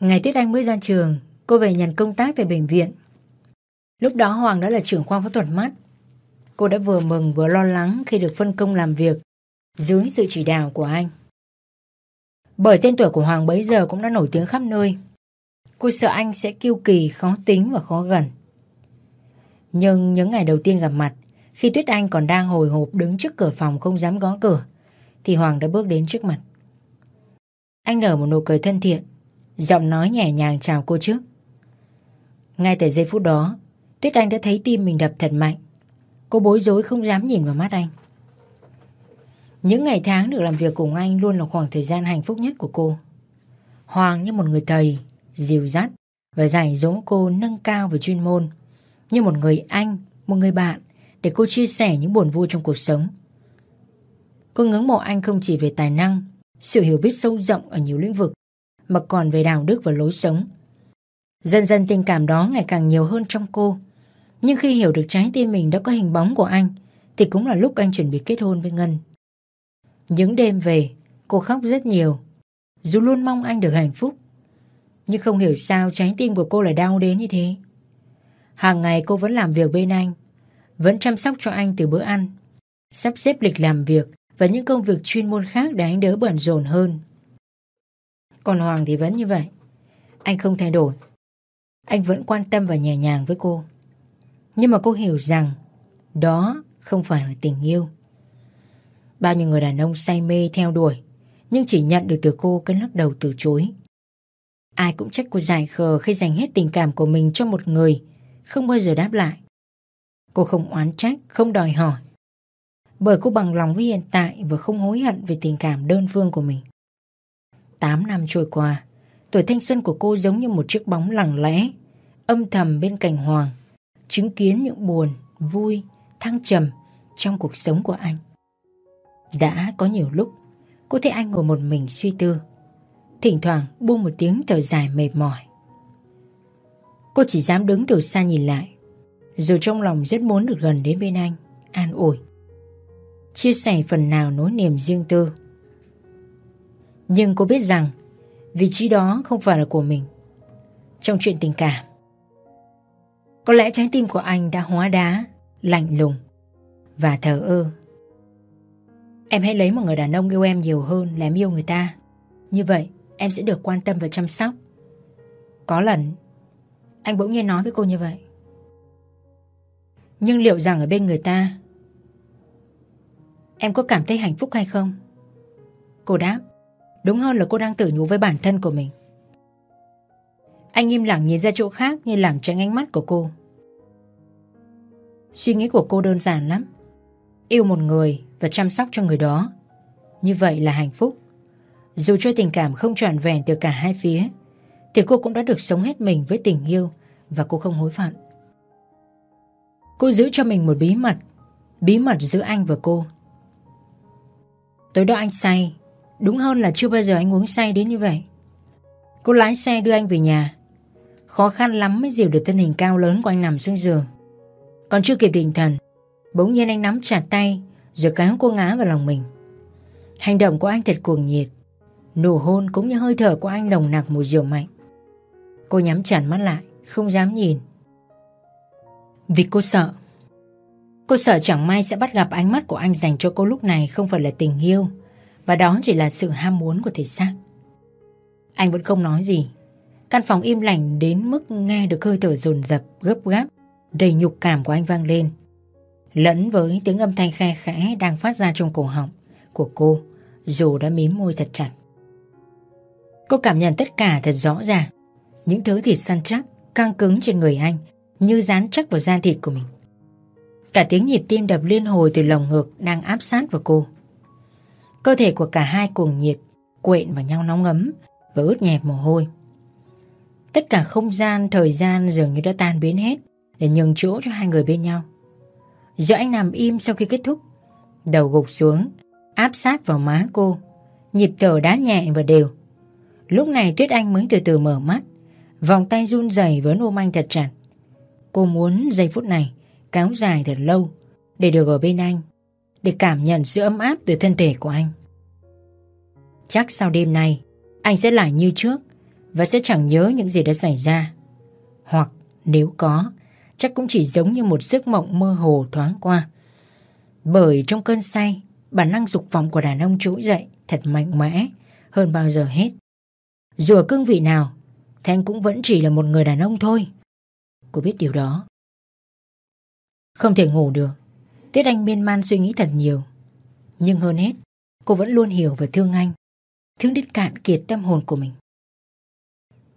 Ngày Tuyết Anh mới ra trường, cô về nhận công tác tại bệnh viện. Lúc đó Hoàng đã là trưởng khoa phẫu thuật mắt. Cô đã vừa mừng vừa lo lắng khi được phân công làm việc dưới sự chỉ đạo của anh. Bởi tên tuổi của Hoàng bấy giờ cũng đã nổi tiếng khắp nơi. Cô sợ anh sẽ kiêu kỳ, khó tính và khó gần. Nhưng những ngày đầu tiên gặp mặt, khi Tuyết Anh còn đang hồi hộp đứng trước cửa phòng không dám gõ cửa, thì Hoàng đã bước đến trước mặt. Anh nở một nụ cười thân thiện, giọng nói nhẹ nhàng chào cô trước. Ngay tại giây phút đó, Tuyết Anh đã thấy tim mình đập thật mạnh. Cô bối rối không dám nhìn vào mắt anh. Những ngày tháng được làm việc cùng anh luôn là khoảng thời gian hạnh phúc nhất của cô. Hoàng như một người thầy, dìu dắt và dạy dỗ cô nâng cao về chuyên môn. Như một người anh, một người bạn để cô chia sẻ những buồn vui trong cuộc sống. Cô ngưỡng mộ anh không chỉ về tài năng, sự hiểu biết sâu rộng ở nhiều lĩnh vực, mà còn về đạo đức và lối sống. Dần dần tình cảm đó ngày càng nhiều hơn trong cô. Nhưng khi hiểu được trái tim mình đã có hình bóng của anh, thì cũng là lúc anh chuẩn bị kết hôn với Ngân. Những đêm về, cô khóc rất nhiều. Dù luôn mong anh được hạnh phúc. Nhưng không hiểu sao trái tim của cô lại đau đến như thế. Hàng ngày cô vẫn làm việc bên anh. Vẫn chăm sóc cho anh từ bữa ăn. Sắp xếp lịch làm việc và những công việc chuyên môn khác để anh đỡ bận rộn hơn. Còn Hoàng thì vẫn như vậy. Anh không thay đổi. anh vẫn quan tâm và nhẹ nhàng với cô. Nhưng mà cô hiểu rằng đó không phải là tình yêu. Bao nhiêu người đàn ông say mê theo đuổi nhưng chỉ nhận được từ cô cái lắc đầu từ chối. Ai cũng trách cô dài khờ khi dành hết tình cảm của mình cho một người không bao giờ đáp lại. Cô không oán trách, không đòi hỏi. Bởi cô bằng lòng với hiện tại và không hối hận về tình cảm đơn phương của mình. Tám năm trôi qua, tuổi thanh xuân của cô giống như một chiếc bóng lặng lẽ, âm thầm bên cạnh Hoàng, chứng kiến những buồn, vui, thăng trầm trong cuộc sống của anh. Đã có nhiều lúc, cô thấy anh ngồi một mình suy tư, thỉnh thoảng buông một tiếng thở dài mệt mỏi. Cô chỉ dám đứng từ xa nhìn lại, dù trong lòng rất muốn được gần đến bên anh, an ủi. Chia sẻ phần nào nỗi niềm riêng tư. Nhưng cô biết rằng vị trí đó không phải là của mình. Trong chuyện tình cảm, có lẽ trái tim của anh đã hóa đá, lạnh lùng và thờ ơ. Em hãy lấy một người đàn ông yêu em nhiều hơn là em yêu người ta. Như vậy, em sẽ được quan tâm và chăm sóc. Có lần, anh bỗng nhiên nói với cô như vậy. Nhưng liệu rằng ở bên người ta Em có cảm thấy hạnh phúc hay không? Cô đáp Đúng hơn là cô đang tự nhủ với bản thân của mình anh im lặng nhìn ra chỗ khác Như lảng tránh ánh mắt của cô. Suy nghĩ của cô đơn giản lắm. Yêu một người Và chăm sóc cho người đó. Như vậy là hạnh phúc. Dù cho tình cảm không trọn vẹn từ cả hai phía, Thì cô cũng đã được sống hết mình với tình yêu Và cô không hối phận. Cô giữ cho mình một bí mật Bí mật giữa anh và cô. Tối đó anh say. Đúng hơn là chưa bao giờ anh uống say đến như vậy. Cô lái xe đưa anh về nhà. Khó khăn lắm mới dìu được thân hình cao lớn của anh nằm xuống giường. Còn chưa kịp định thần, Bỗng nhiên anh nắm chặt tay, Rồi kéo cô ngã vào lòng mình. Hành động của anh thật cuồng nhiệt, Nụ hôn cũng như hơi thở của anh nồng nặc mùi rượu mạnh. Cô nhắm chặt mắt lại, Không dám nhìn. Vì cô sợ Cô sợ chẳng may sẽ bắt gặp ánh mắt của anh dành cho cô lúc này không phải là tình yêu, mà đó chỉ là sự ham muốn của thể xác. Anh vẫn không nói gì. Căn phòng im lặng đến mức nghe được hơi thở dồn dập, gấp gáp Đầy nhục cảm của anh vang lên Lẫn với tiếng âm thanh khe khẽ đang phát ra trong cổ họng của cô Dù đã mím môi thật chặt Cô cảm nhận tất cả thật rõ ràng Những thứ thịt săn chắc, căng cứng trên người anh Như dán chắc vào da thịt của mình Cả tiếng nhịp tim đập liên hồi từ lồng ngực đang áp sát vào cô. Cơ thể của cả hai cuồng nhiệt, quện vào nhau nóng ấm và ướt nhẹp mồ hôi. Tất cả không gian, thời gian dường như đã tan biến hết để nhường chỗ cho hai người bên nhau. Giờ anh nằm im sau khi kết thúc, đầu gục xuống, áp sát vào má cô, nhịp thở đá nhẹ và đều. Lúc này Tuyết Anh mới từ từ mở mắt, vòng tay run rẩy với ôm anh thật chặt. Cô muốn giây phút này kéo dài thật lâu để được ở bên anh, để cảm nhận sự ấm áp từ thân thể của anh. Chắc sau đêm nay, anh sẽ lại như trước và sẽ chẳng nhớ những gì đã xảy ra. Hoặc nếu có, chắc cũng chỉ giống như một giấc mộng mơ hồ thoáng qua. Bởi trong cơn say, bản năng dục vọng của đàn ông trỗi dậy thật mạnh mẽ hơn bao giờ hết. Dù ở cương vị nào, Thanh cũng vẫn chỉ là một người đàn ông thôi. Cô biết điều đó. Không thể ngủ được Tuyết Anh miên man suy nghĩ thật nhiều Nhưng hơn hết Cô vẫn luôn hiểu và thương anh Thương đến cạn kiệt tâm hồn của mình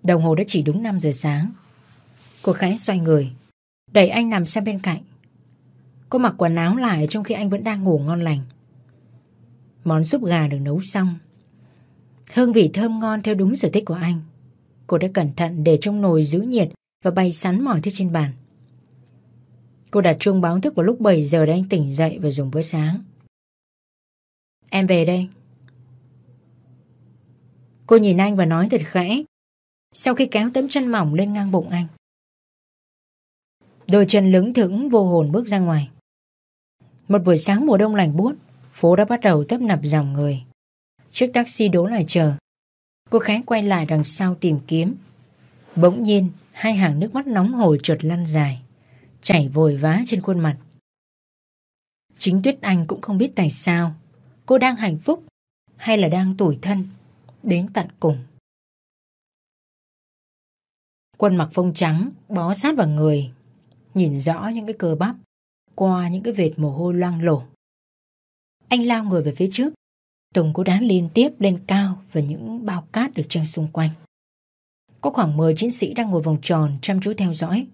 Đồng hồ đã chỉ đúng 5 giờ sáng. Cô khẽ xoay người, Đẩy anh nằm sang bên cạnh. Cô mặc quần áo lại trong khi anh vẫn đang ngủ ngon lành. Món súp gà được nấu xong. Hương vị thơm ngon theo đúng sở thích của anh. Cô đã cẩn thận để trong nồi giữ nhiệt Và bày sắn mọi thứ trên bàn. Cô đặt chuông báo thức vào lúc 7 giờ để anh tỉnh dậy và dùng bữa sáng. Em về đây. Cô nhìn anh và nói thật khẽ sau khi kéo tấm chân mỏng lên ngang bụng anh. Đôi chân lững thững vô hồn bước ra ngoài. Một buổi sáng mùa đông lạnh buốt, phố đã bắt đầu tấp nập dòng người. Chiếc taxi đỗ lại chờ. Cô khẽ quay lại đằng sau tìm kiếm. Bỗng nhiên, hai hàng nước mắt nóng hổi trượt lăn dài chảy vội vã trên khuôn mặt. Chính Tuyết Anh cũng không biết tại sao cô đang hạnh phúc hay là đang tủi thân đến tận cùng. Quân mặc phông trắng, bó sát vào người, nhìn rõ những cái cơ bắp, qua những cái vệt mồ hôi loang lổ. Anh lao người về phía trước, Tùng cú đá liên tiếp lên cao và những bao cát được trăng xung quanh. Có khoảng 10 chiến sĩ đang ngồi vòng tròn chăm chú theo dõi.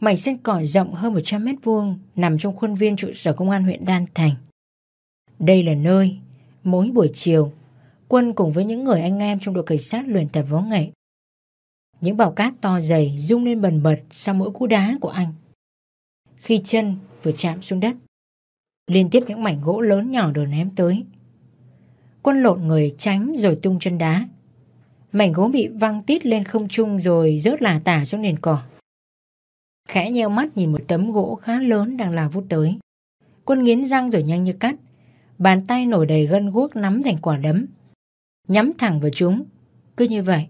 Mảnh sân cỏ rộng hơn 100 mét vuông nằm trong khuôn viên trụ sở công an huyện Đan Thành. Đây là nơi, mỗi buổi chiều, quân cùng với những người anh em trong đội cảnh sát luyện tập võ nghệ. Những bào cát to dày rung lên bần bật sau mỗi cú đá của anh. Khi chân vừa chạm xuống đất, liên tiếp những mảnh gỗ lớn nhỏ đồn ném tới. Quân lộn người tránh rồi tung chân đá. Mảnh gỗ bị văng tít lên không trung rồi rớt là tả xuống nền cỏ. Khẽ nheo mắt nhìn một tấm gỗ khá lớn đang lao vút tới. Quân nghiến răng rồi nhanh như cắt. Bàn tay nổi đầy gân guốc nắm thành quả đấm. Nhắm thẳng vào chúng. Cứ như vậy,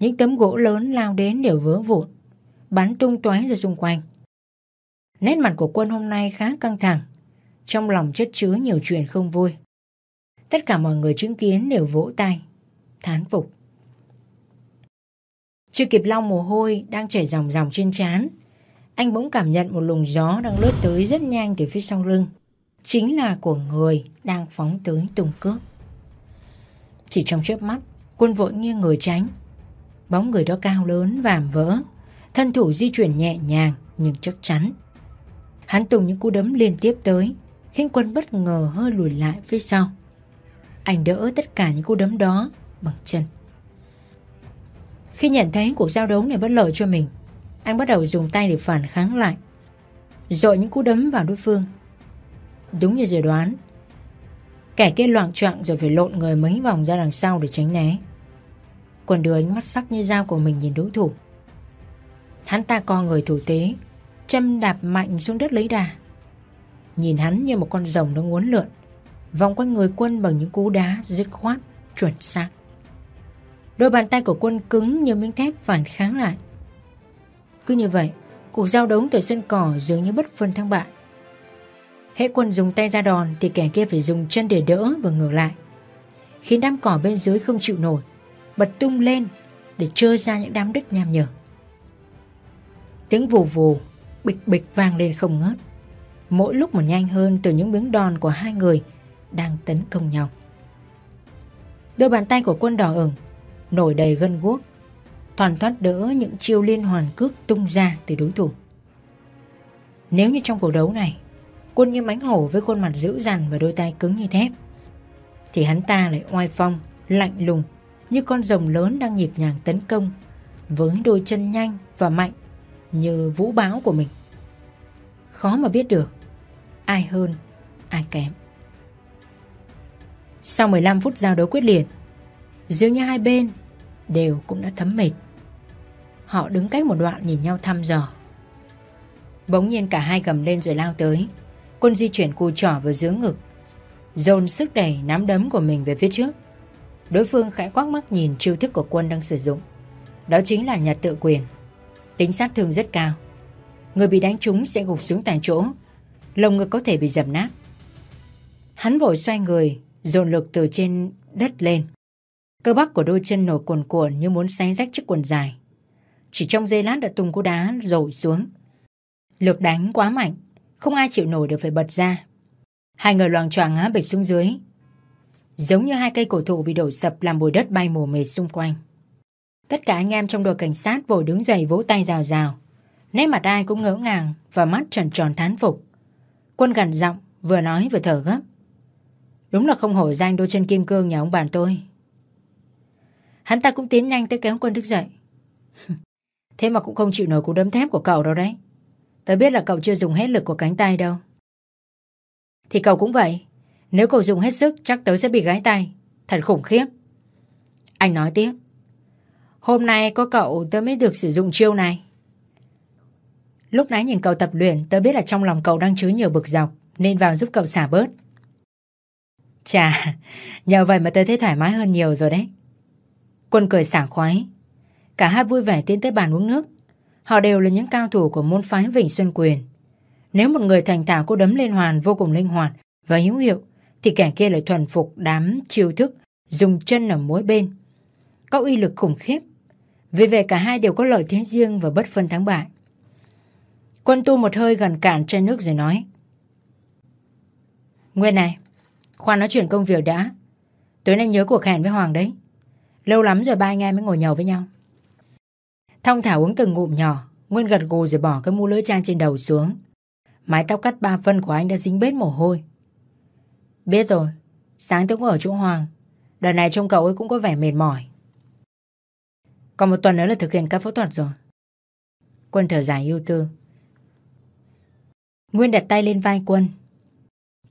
những tấm gỗ lớn lao đến đều vỡ vụn. Bắn tung tóe ra xung quanh. Nét mặt của quân hôm nay khá căng thẳng. Trong lòng chất chứa nhiều chuyện không vui. Tất cả mọi người chứng kiến đều vỗ tay, thán phục. Chưa kịp lau mồ hôi đang chảy dòng dòng trên trán, anh bỗng cảm nhận một luồng gió đang lướt tới rất nhanh từ phía sau lưng. Chính là của người đang phóng tới tung cướp. Chỉ trong chớp mắt, quân vội nghiêng người tránh. Bóng người đó cao lớn, vàm vỡ, thân thủ di chuyển nhẹ nhàng nhưng chắc chắn. Hắn tung những cú đấm liên tiếp tới, khiến quân bất ngờ hơi lùi lại phía sau. Anh đỡ tất cả những cú đấm đó bằng chân. Khi nhận thấy cuộc giao đấu này bất lợi cho mình, anh bắt đầu dùng tay để phản kháng lại. dội những cú đấm vào đối phương. Đúng như dự đoán, kẻ kia loạn trọng rồi phải lộn người mấy vòng ra đằng sau để tránh né còn đưa ánh mắt sắc như dao của mình nhìn đối thủ. Hắn ta co người thủ tế, châm đạp mạnh xuống đất lấy đà. Nhìn hắn như một con rồng đang uốn lượn vòng quanh người quân bằng những cú đá dứt khoát, chuẩn xác. Đôi bàn tay của quân cứng như miếng thép phản kháng lại. Cứ như vậy, cuộc giao đấu từ sân cỏ dường như bất phân thắng bại. Hệ quân dùng tay ra đòn thì kẻ kia phải dùng chân để đỡ và ngược lại. Khiến đám cỏ bên dưới không chịu nổi, bật tung lên để trơ ra những đám đất nham nhở. Tiếng vù vù, bịch bịch vang lên không ngớt. Mỗi lúc một nhanh hơn từ những miếng đòn của hai người đang tấn công nhau. Đôi bàn tay của quân đỏ ửng nổi đầy gân guốc, toàn thoát đỡ những chiêu liên hoàn cước tung ra từ đối thủ. Nếu như trong cuộc đấu này, quân như mánh hổ với khuôn mặt dữ dằn và đôi tay cứng như thép, thì hắn ta lại oai phong, lạnh lùng như con rồng lớn đang nhịp nhàng tấn công với đôi chân nhanh và mạnh như vũ báo của mình. Khó mà biết được ai hơn, ai kém. Sau 15 phút giao đấu quyết liệt Dường như hai bên Đều cũng đã thấm mệt Họ đứng cách một đoạn nhìn nhau thăm dò Bỗng nhiên cả hai gầm lên rồi lao tới Quân di chuyển cù trỏ vào dưới ngực Dồn sức đẩy nắm đấm của mình về phía trước Đối phương khẽ quắc mắt nhìn chiêu thức của quân đang sử dụng Đó chính là nhặt tự quyền Tính sát thương rất cao Người bị đánh trúng sẽ gục xuống tại chỗ Lồng ngực có thể bị dập nát Hắn vội xoay người dồn lực từ trên đất lên. Cơ bắp của đôi chân nổi cuồn cuộn như muốn xé rách chiếc quần dài. Chỉ trong giây lát đã tung cú đá rội xuống. Lực đánh quá mạnh, không ai chịu nổi được phải bật ra. Hai người loàng choạng ngã bịch xuống dưới. Giống như hai cây cổ thụ bị đổ sập làm bụi đất bay mù mịt xung quanh. Tất cả anh em trong đội cảnh sát vội đứng dậy vỗ tay rào rào. Nét mặt ai cũng ngỡ ngàng và mắt tròn tròn thán phục. Quân gằn giọng, vừa nói vừa thở gấp. Đúng là không hổ danh đôi chân kim cương nhà ông bạn tôi. Hắn ta cũng tiến nhanh tới kéo quân thức dậy. (laughs) Thế mà cũng không chịu nổi cú đấm thép của cậu đâu đấy. Tớ biết là cậu chưa dùng hết lực của cánh tay đâu. Thì cậu cũng vậy. Nếu cậu dùng hết sức chắc tớ sẽ bị gái tay. Thật khủng khiếp. Anh nói tiếp. Hôm nay có cậu tớ mới được sử dụng chiêu này. Lúc nãy nhìn cậu tập luyện tớ biết là trong lòng cậu đang chứa nhiều bực dọc nên vào giúp cậu xả bớt. Chà, (laughs) nhờ vậy mà tớ thấy thoải mái hơn nhiều rồi đấy. Quân cười sảng khoái. Cả hai vui vẻ tiến tới bàn uống nước. Họ đều là những cao thủ của môn phái Vịnh Xuân Quyền. Nếu một người thành thạo cô đấm liên hoàn vô cùng linh hoạt và hữu hiệu, thì kẻ kia lại thuần phục đám chiêu thức dùng chân ở mỗi bên. Có uy lực khủng khiếp. Vì vậy cả hai đều có lợi thế riêng và bất phân thắng bại. Quân tu một hơi gần cạn chai nước rồi nói. Nguyên này, khoan nói chuyện công việc đã. Tối nay nhớ cuộc hẹn với Hoàng đấy. Lâu lắm rồi ba anh em mới ngồi nhậu với nhau. Thông thả uống từng ngụm nhỏ, Nguyên gật gù rồi bỏ cái mũ lưỡi trang trên đầu xuống. Mái tóc cắt ba phân của anh đã dính bết mồ hôi. Biết rồi, sáng tôi cũng ở chỗ Hoàng. Đợt này trông cậu ấy cũng có vẻ mệt mỏi. Còn một tuần nữa là thực hiện các phẫu thuật rồi. Quân thở dài ưu tư. Nguyên đặt tay lên vai Quân.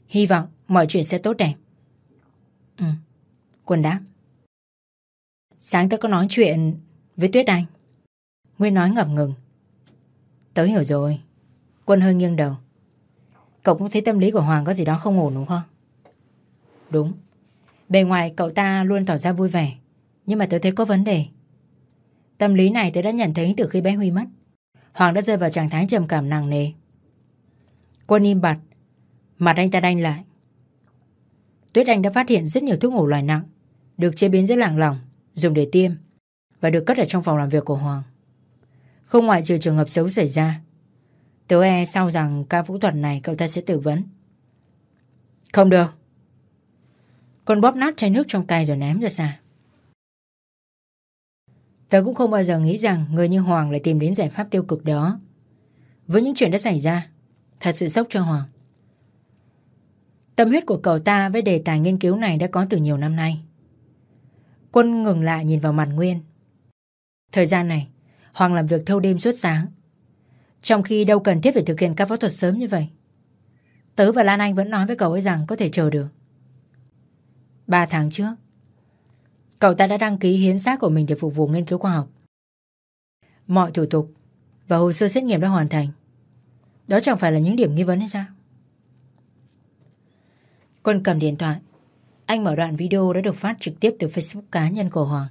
Hy vọng mọi chuyện sẽ tốt đẹp. Ừ, Quân đáp. Sáng tôi có nói chuyện với Tuyết Anh. Nguyên nói ngập ngừng. Tớ hiểu rồi. Quân hơi nghiêng đầu. Cậu cũng thấy tâm lý của Hoàng có gì đó không ổn đúng không? Đúng. Bề ngoài cậu ta luôn tỏ ra vui vẻ. Nhưng mà tớ thấy có vấn đề. Tâm lý này tớ đã nhận thấy từ khi bé Huy mất. Hoàng đã rơi vào trạng thái trầm cảm nặng nề. Quân im bặt. Mặt anh ta đanh lại. Tuyết Anh đã phát hiện rất nhiều thuốc ngủ loại nặng. Được chế biến rất lạng lỏng, dùng để tiêm. Và được cất ở trong phòng làm việc của Hoàng. Không ngoại trừ trường hợp xấu xảy ra. Tớ e sau rằng ca phẫu thuật này cậu ta sẽ tử vấn. Không được. Con bóp nát chai nước trong tay rồi ném ra xa. Tớ cũng không bao giờ nghĩ rằng người như Hoàng lại tìm đến giải pháp tiêu cực đó. Với những chuyện đã xảy ra, thật sự sốc cho Hoàng. Tâm huyết của cậu ta với đề tài nghiên cứu này đã có từ nhiều năm nay. Quân ngừng lại nhìn vào mặt Nguyên. Thời gian này, Hoàng làm việc thâu đêm suốt sáng. Trong khi đâu cần thiết phải thực hiện các phẫu thuật sớm như vậy. Tớ và Lan Anh vẫn nói với cậu ấy rằng có thể chờ được. Ba tháng trước, cậu ta đã đăng ký hiến xác của mình để phục vụ nghiên cứu khoa học. Mọi thủ tục và hồ sơ xét nghiệm đã hoàn thành. Đó chẳng phải là những điểm nghi vấn hay sao? Quân cầm điện thoại. Anh mở đoạn video đã được phát trực tiếp từ Facebook cá nhân của Hoàng.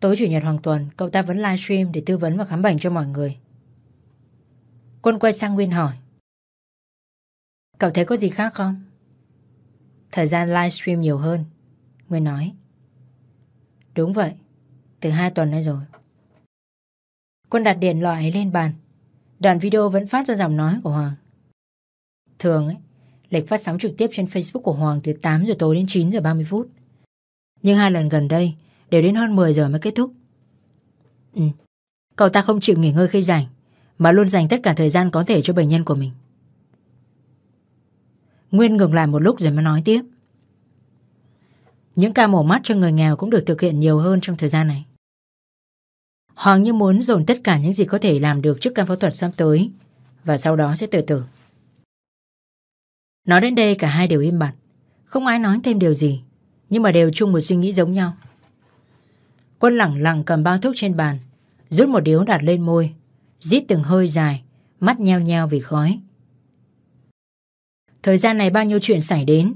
Tối Chủ nhật Hoàng Tuần, cậu ta vẫn livestream để tư vấn và khám bệnh cho mọi người. Quân quay sang Nguyên hỏi. Cậu thấy có gì khác không? Thời gian livestream nhiều hơn. Nguyên nói. Đúng vậy, từ hai tuần nay rồi. Quân đặt điện loại lên bàn. Đoạn video vẫn phát ra giọng nói của Hoàng. Thường ấy, lịch phát sóng trực tiếp trên Facebook của Hoàng từ 8 giờ tối đến 9 giờ 30 phút. Nhưng hai lần gần đây đều đến hơn 10 giờ mới kết thúc. Ừ, cậu ta không chịu nghỉ ngơi khi rảnh, mà luôn dành tất cả thời gian có thể cho bệnh nhân của mình. Nguyên ngừng lại một lúc rồi mới nói tiếp. Những ca mổ mắt cho người nghèo cũng được thực hiện nhiều hơn trong thời gian này. Hoàng như muốn dồn tất cả những gì có thể làm được trước ca phẫu thuật sắp tới và sau đó sẽ từ từ. Nói đến đây cả hai đều im bặt, không ai nói thêm điều gì, nhưng mà đều chung một suy nghĩ giống nhau. Quân lẳng lặng cầm bao thuốc trên bàn, rút một điếu đặt lên môi, rít từng hơi dài, mắt nheo nheo vì khói. Thời gian này bao nhiêu chuyện xảy đến.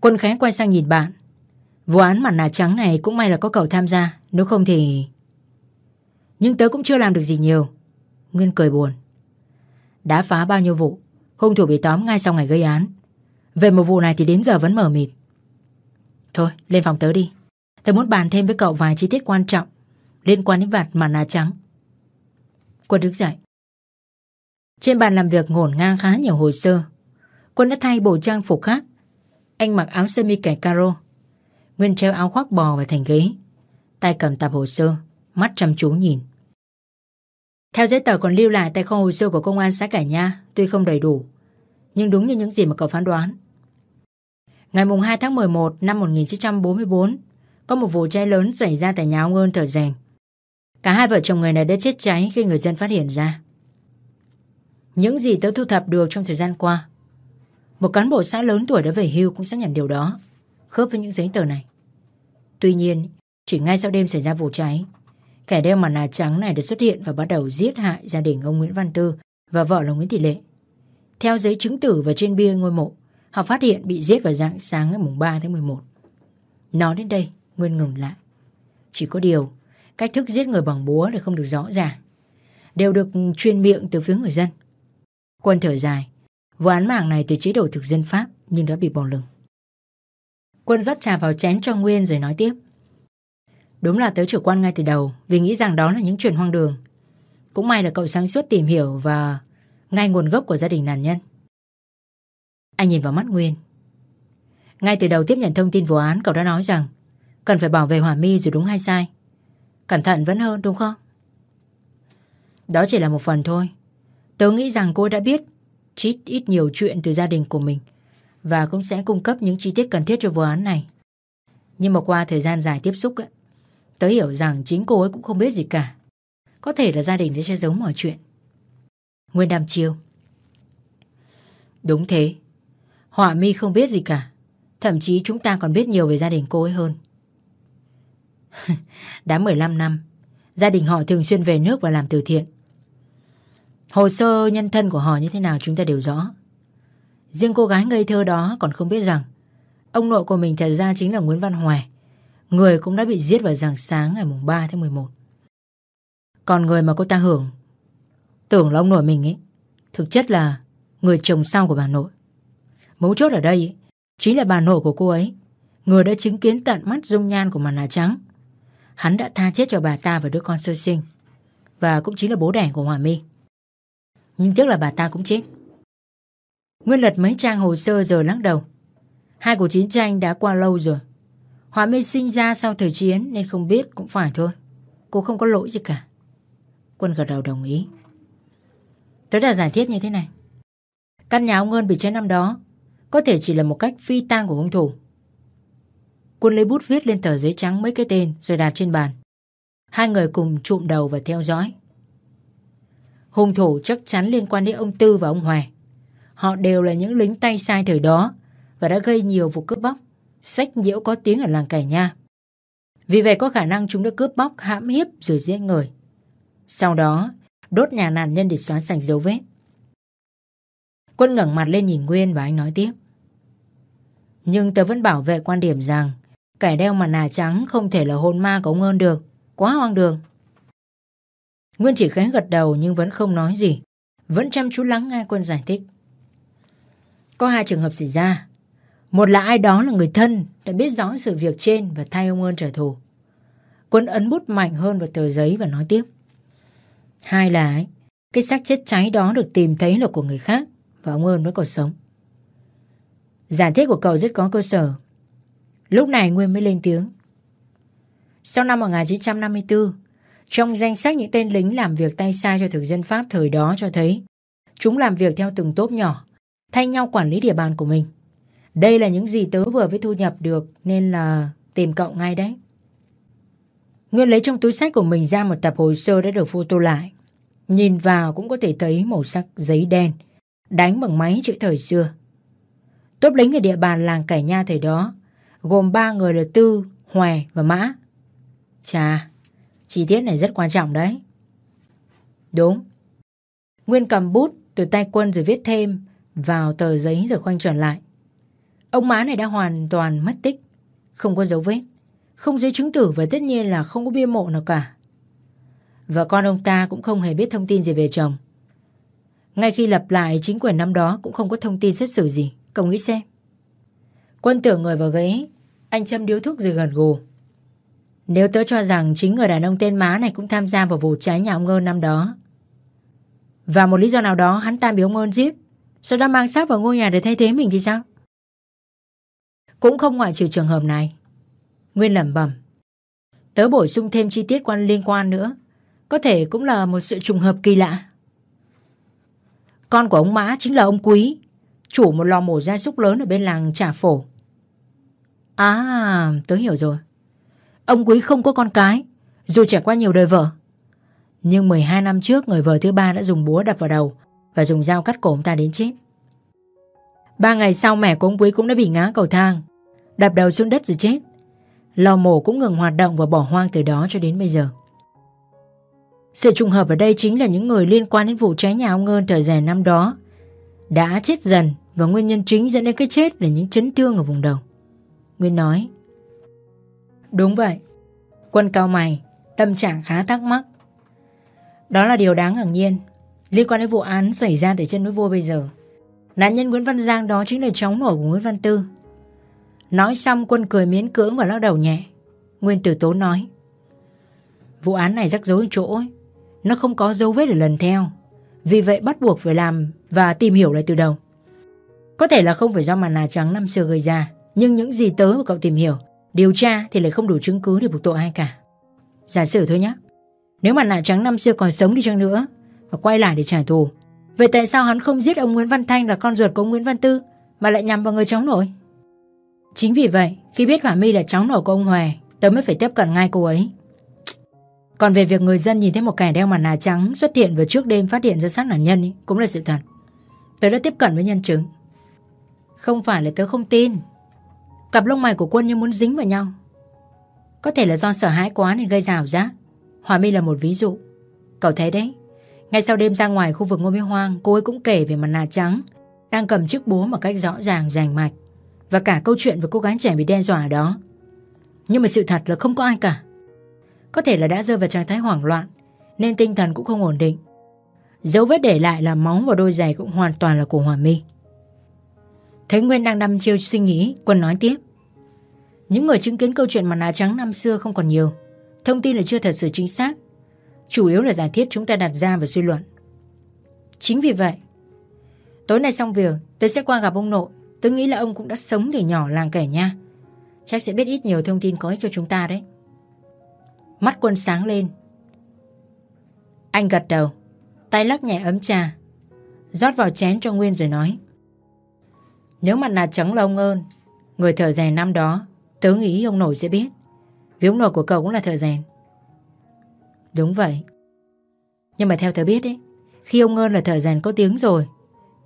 Quân khẽ quay sang nhìn bạn. Vụ án mặt nạ trắng này cũng may là có cậu tham gia, nếu không thì... Nhưng tớ cũng chưa làm được gì nhiều. Nguyên cười buồn. Đã phá bao nhiêu vụ, hung thủ bị tóm ngay sau ngày gây án. Về một vụ này thì đến giờ vẫn mở mịt. Thôi, lên phòng tớ đi. Tớ muốn bàn thêm với cậu vài chi tiết quan trọng liên quan đến vạt mặt nạ trắng. Quân đứng dậy. Trên bàn làm việc ngổn ngang khá nhiều hồ sơ. Quân đã thay bộ trang phục khác. Anh mặc áo sơ mi kẻ caro. Nguyên treo áo khoác bò vào thành ghế. Tay cầm tập hồ sơ, mắt chăm chú nhìn. Theo giấy tờ còn lưu lại tại kho hồ sơ của công an xã Cải Nha, tuy không đầy đủ, nhưng đúng như những gì mà cậu phán đoán. Ngày 2 tháng 11 năm 1944, có một vụ cháy lớn xảy ra tại nhà ông Ơn thở rèn. Cả hai vợ chồng người này đã chết cháy khi người dân phát hiện ra. Những gì tớ thu thập được trong thời gian qua, một cán bộ xã lớn tuổi đã về hưu cũng xác nhận điều đó, khớp với những giấy tờ này. Tuy nhiên, chỉ ngay sau đêm xảy ra vụ cháy, kẻ đeo mặt nạ trắng này đã xuất hiện và bắt đầu giết hại gia đình ông Nguyễn Văn Tư và vợ là Nguyễn Thị Lệ. Theo giấy chứng tử và trên bia ngôi mộ, họ phát hiện bị giết vào dạng sáng ngày 3 tháng 11. Nói đến đây, Nguyên ngừng lại. Chỉ có điều, cách thức giết người bằng búa là không được rõ ràng. Đều được truyền miệng từ phía người dân. Quân thở dài, vụ án mạng này từ chế độ thực dân Pháp nhưng đã bị bỏ lửng. Quân rót trà vào chén cho Nguyên rồi nói tiếp. Đúng là tớ chủ quan ngay từ đầu, vì nghĩ rằng đó là những chuyện hoang đường. Cũng may là cậu sáng suốt tìm hiểu và ngay nguồn gốc của gia đình nạn nhân. Anh nhìn vào mắt Nguyên. Ngay từ đầu tiếp nhận thông tin vụ án, cậu đã nói rằng cần phải bảo vệ Hỏa Mi rồi đúng hay sai. Cẩn thận vẫn hơn, đúng không? Đó chỉ là một phần thôi. Tớ nghĩ rằng cô đã biết chít ít nhiều chuyện từ gia đình của mình và cũng sẽ cung cấp những chi tiết cần thiết cho vụ án này. Nhưng mà qua thời gian dài tiếp xúc ấy, tớ hiểu rằng chính cô ấy cũng không biết gì cả. Có thể là gia đình sẽ che giấu mọi chuyện. Nguyên Đàm Chiêu Đúng thế. Họa mi không biết gì cả. Thậm chí chúng ta còn biết nhiều về gia đình cô ấy hơn. (laughs) Đã 15 năm, gia đình họ thường xuyên về nước và làm từ thiện. Hồ sơ nhân thân của họ như thế nào chúng ta đều rõ. Riêng cô gái ngây thơ đó còn không biết rằng ông nội của mình thật ra chính là Nguyễn Văn Hoài, người cũng đã bị giết vào rạng sáng ngày mùng 3 tháng 11. Còn người mà cô ta hưởng tưởng là ông nội mình ấy, thực chất là người chồng sau của bà nội. Mấu chốt ở đây ấy, chính là bà nội của cô ấy, người đã chứng kiến tận mắt dung nhan của màn nà trắng. Hắn đã tha chết cho bà ta và đứa con sơ sinh, và cũng chính là bố đẻ của Hòa My. Nhưng tiếc là bà ta cũng chết. Nguyên lật mấy trang hồ sơ rồi lắc đầu. Hai cuộc chiến tranh đã qua lâu rồi. Hòa My sinh ra sau thời chiến nên không biết cũng phải thôi. Cô không có lỗi gì cả. Quân gật đầu đồng ý. Tớ đã giải thiết như thế này. Căn nhà ông Ngân bị cháy năm đó, có thể chỉ là một cách phi tang của hung thủ. Quân lấy bút viết lên tờ giấy trắng mấy cái tên rồi đặt trên bàn. Hai người cùng trụm đầu và theo dõi. Hung thủ chắc chắn liên quan đến ông Tư và ông Hòa. Họ đều là những lính tay sai thời đó và đã gây nhiều vụ cướp bóc, sách nhiễu có tiếng ở làng Cải Nha. Vì vậy có khả năng chúng đã cướp bóc, hãm hiếp rồi giết người. Sau đó, đốt nhà nạn nhân để xóa sạch dấu vết. Quân ngẩng mặt lên nhìn Nguyên và anh nói tiếp. Nhưng tớ vẫn bảo vệ quan điểm rằng kẻ đeo mặt nạ trắng không thể là hồn ma của ông ơn được. Quá hoang đường. Nguyên chỉ khẽ gật đầu nhưng vẫn không nói gì. Vẫn chăm chú lắng nghe quân giải thích. Có hai trường hợp xảy ra. Một là ai đó là người thân đã biết rõ sự việc trên và thay ông ơn trả thù. Quân ấn bút mạnh hơn vào tờ giấy và nói tiếp. Hai là ấy, cái xác chết cháy đó được tìm thấy là của người khác và ông ơn vẫn còn sống. Giả thiết của cậu rất có cơ sở. Lúc này Nguyên mới lên tiếng. Sau năm 1954, trong danh sách những tên lính làm việc tay sai cho thực dân Pháp thời đó cho thấy chúng làm việc theo từng tốp nhỏ, thay nhau quản lý địa bàn của mình. Đây là những gì tớ vừa mới thu nhập được nên là tìm cậu ngay đấy. Nguyên lấy trong túi sách của mình ra một tập hồ sơ đã được photo lại. Nhìn vào cũng có thể thấy màu sắc giấy đen, đánh bằng máy chữ thời xưa. Tốp lính ở địa bàn làng Cải Nha thời đó, gồm ba người là Tư, Hòe và Mã. Chà, chi tiết này rất quan trọng đấy. Đúng. Nguyên cầm bút từ tay quân rồi viết thêm vào tờ giấy rồi khoanh chuẩn lại. Ông má này đã hoàn toàn mất tích, không có dấu vết, không giấy chứng tử và tất nhiên là không có bia mộ nào cả. Và con ông ta cũng không hề biết thông tin gì về chồng. Ngay khi lập lại chính quyền năm đó cũng không có thông tin xét xử gì. Cậu nghĩ xem. Quân tưởng người vào ghế, anh châm điếu thuốc rồi gần gù. Nếu tớ cho rằng chính người đàn ông tên Má này cũng tham gia vào vụ cháy nhà ông Ngơn năm đó. Và một lý do nào đó hắn ta bị ông Ngơn giết, sau đó mang xác vào ngôi nhà để thay thế mình thì sao? Cũng không ngoại trừ trường hợp này. Nguyên lẩm bẩm. Tớ bổ sung thêm chi tiết quan liên quan nữa. Có thể cũng là một sự trùng hợp kỳ lạ. Con của ông Mã chính là ông Quý, chủ một lò mổ gia súc lớn ở bên làng Trà Phổ. À, tớ hiểu rồi. Ông Quý không có con cái, dù trải qua nhiều đời vợ. Nhưng 12 năm trước người vợ thứ ba đã dùng búa đập vào đầu và dùng dao cắt cổ ông ta đến chết. Ba ngày sau mẹ của ông Quý cũng đã bị ngã cầu thang, đập đầu xuống đất rồi chết. Lò mổ cũng ngừng hoạt động và bỏ hoang từ đó cho đến bây giờ. Sự trùng hợp ở đây chính là những người liên quan đến vụ cháy nhà ông Ngơn thời gian năm đó đã chết dần và nguyên nhân chính dẫn đến cái chết là những chấn thương ở vùng đầu. Nguyên nói Đúng vậy. Quân cao mày, tâm trạng khá thắc mắc. Đó là điều đáng ngạc nhiên. Liên quan đến vụ án xảy ra tại chân núi vua bây giờ. Nạn nhân Nguyễn Văn Giang đó chính là cháu nổi của Nguyễn Văn Tư. Nói xong quân cười miễn cưỡng và lắc đầu nhẹ. Nguyên tử tố nói Vụ án này rắc rối chỗ ấy. Nó không có dấu vết để lần theo Vì vậy bắt buộc phải làm Và tìm hiểu lại từ đầu Có thể là không phải do màn nà trắng năm xưa gây ra Nhưng những gì tớ mà cậu tìm hiểu Điều tra thì lại không đủ chứng cứ để buộc tội ai cả Giả sử thôi nhé Nếu mà nà trắng năm xưa còn sống đi chăng nữa Và quay lại để trả thù Vậy tại sao hắn không giết ông Nguyễn Văn Thanh là con ruột của ông Nguyễn Văn Tư Mà lại nhằm vào người cháu nội? Chính vì vậy Khi biết Hỏa My là cháu nội của ông Hòe Tớ mới phải tiếp cận ngay cô ấy còn về việc người dân nhìn thấy một kẻ đeo mặt nạ trắng xuất hiện vào trước đêm phát hiện ra xác nạn nhân ý, cũng là sự thật. Tớ đã tiếp cận với nhân chứng. Không phải là tớ không tin. Cặp lông mày của quân như muốn dính vào nhau. Có thể là do sợ hãi quá nên gây rào giác. Hòa My là một ví dụ. Cậu thấy đấy. Ngay sau đêm ra ngoài khu vực ngôi miếu hoang, cô ấy cũng kể về mặt nạ trắng, đang cầm chiếc búa một cách rõ ràng, rành mạch. Và cả câu chuyện về cô gái trẻ bị đe dọa đó. Nhưng mà sự thật là không có ai cả. Có thể là đã rơi vào trạng thái hoảng loạn Nên tinh thần cũng không ổn định Dấu vết để lại là máu và đôi giày cũng hoàn toàn là của Hòa My Thấy Nguyên đang đăm chiêu suy nghĩ, Quân nói tiếp. Những người chứng kiến câu chuyện mặt nạ trắng năm xưa không còn nhiều. Thông tin là chưa thật sự chính xác. Chủ yếu là giả thiết chúng ta đặt ra và suy luận. Chính vì vậy, Tối nay xong việc, Tôi sẽ qua gặp ông nội. Tôi nghĩ là ông cũng đã sống từ nhỏ làng kể nha. Chắc sẽ biết ít nhiều thông tin có ích cho chúng ta đấy. Mắt quân sáng lên. Anh gật đầu, Tay lắc nhẹ ấm trà, rót vào chén cho Nguyên rồi nói. Nếu mặt nạ trắng là ông ơn, Người thợ rèn năm đó, Tớ nghĩ ông nội sẽ biết. Vì ông nội của cậu cũng là thợ rèn. Đúng vậy. Nhưng mà theo tớ biết ấy, Khi ông ơn là thợ rèn có tiếng rồi,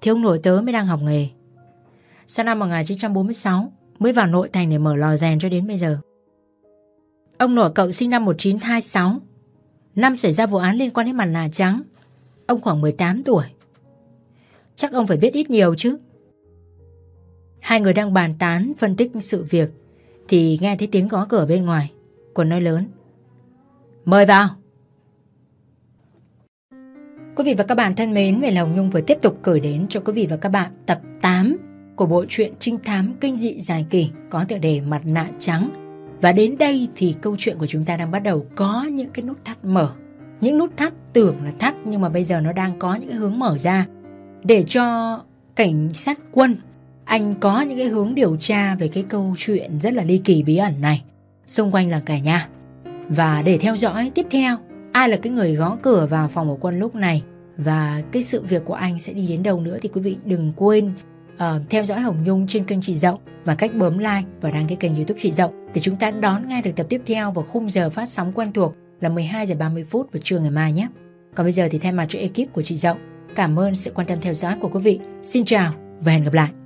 Thì ông nội tớ mới đang học nghề. Sau năm 1946 Mới vào nội thành để mở lò rèn cho đến bây giờ. Ông nội cậu sinh năm 1926 Năm xảy ra vụ án liên quan đến mặt nạ trắng. Ông khoảng 18 tuổi. Chắc ông phải biết ít nhiều chứ. Hai người đang bàn tán, phân tích sự việc, Thì nghe thấy tiếng gõ cửa bên ngoài. Quân nói lớn, Mời vào. Quý vị và các bạn thân mến Về Hồng Nhung vừa tiếp tục gửi đến cho quý vị và các bạn Tập 8 của bộ truyện trinh thám kinh dị dài kỳ Có tựa đề Mặt nạ trắng. Và đến đây thì câu chuyện của chúng ta đang bắt đầu có những cái nút thắt mở. Những nút thắt tưởng là thắt, nhưng mà bây giờ nó đang có những cái hướng mở ra để cho cảnh sát quân anh có những cái hướng điều tra về cái câu chuyện rất là ly kỳ bí ẩn này xung quanh là cả nhà. Và để theo dõi tiếp theo ai là cái người gõ cửa vào phòng của quân lúc này và cái sự việc của anh sẽ đi đến đâu nữa thì quý vị đừng quên uh, theo dõi Hồng Nhung trên kênh Chị Dậu và cách bấm like và đăng ký kênh youtube Chị Dậu để chúng ta đón nghe được tập tiếp theo vào khung giờ phát sóng quen thuộc là 12 giờ 30 phút vào trưa ngày mai nhé. Còn bây giờ thì thay mặt cho ekip của chị Dậu, cảm ơn sự quan tâm theo dõi của quý vị. Xin chào và hẹn gặp lại.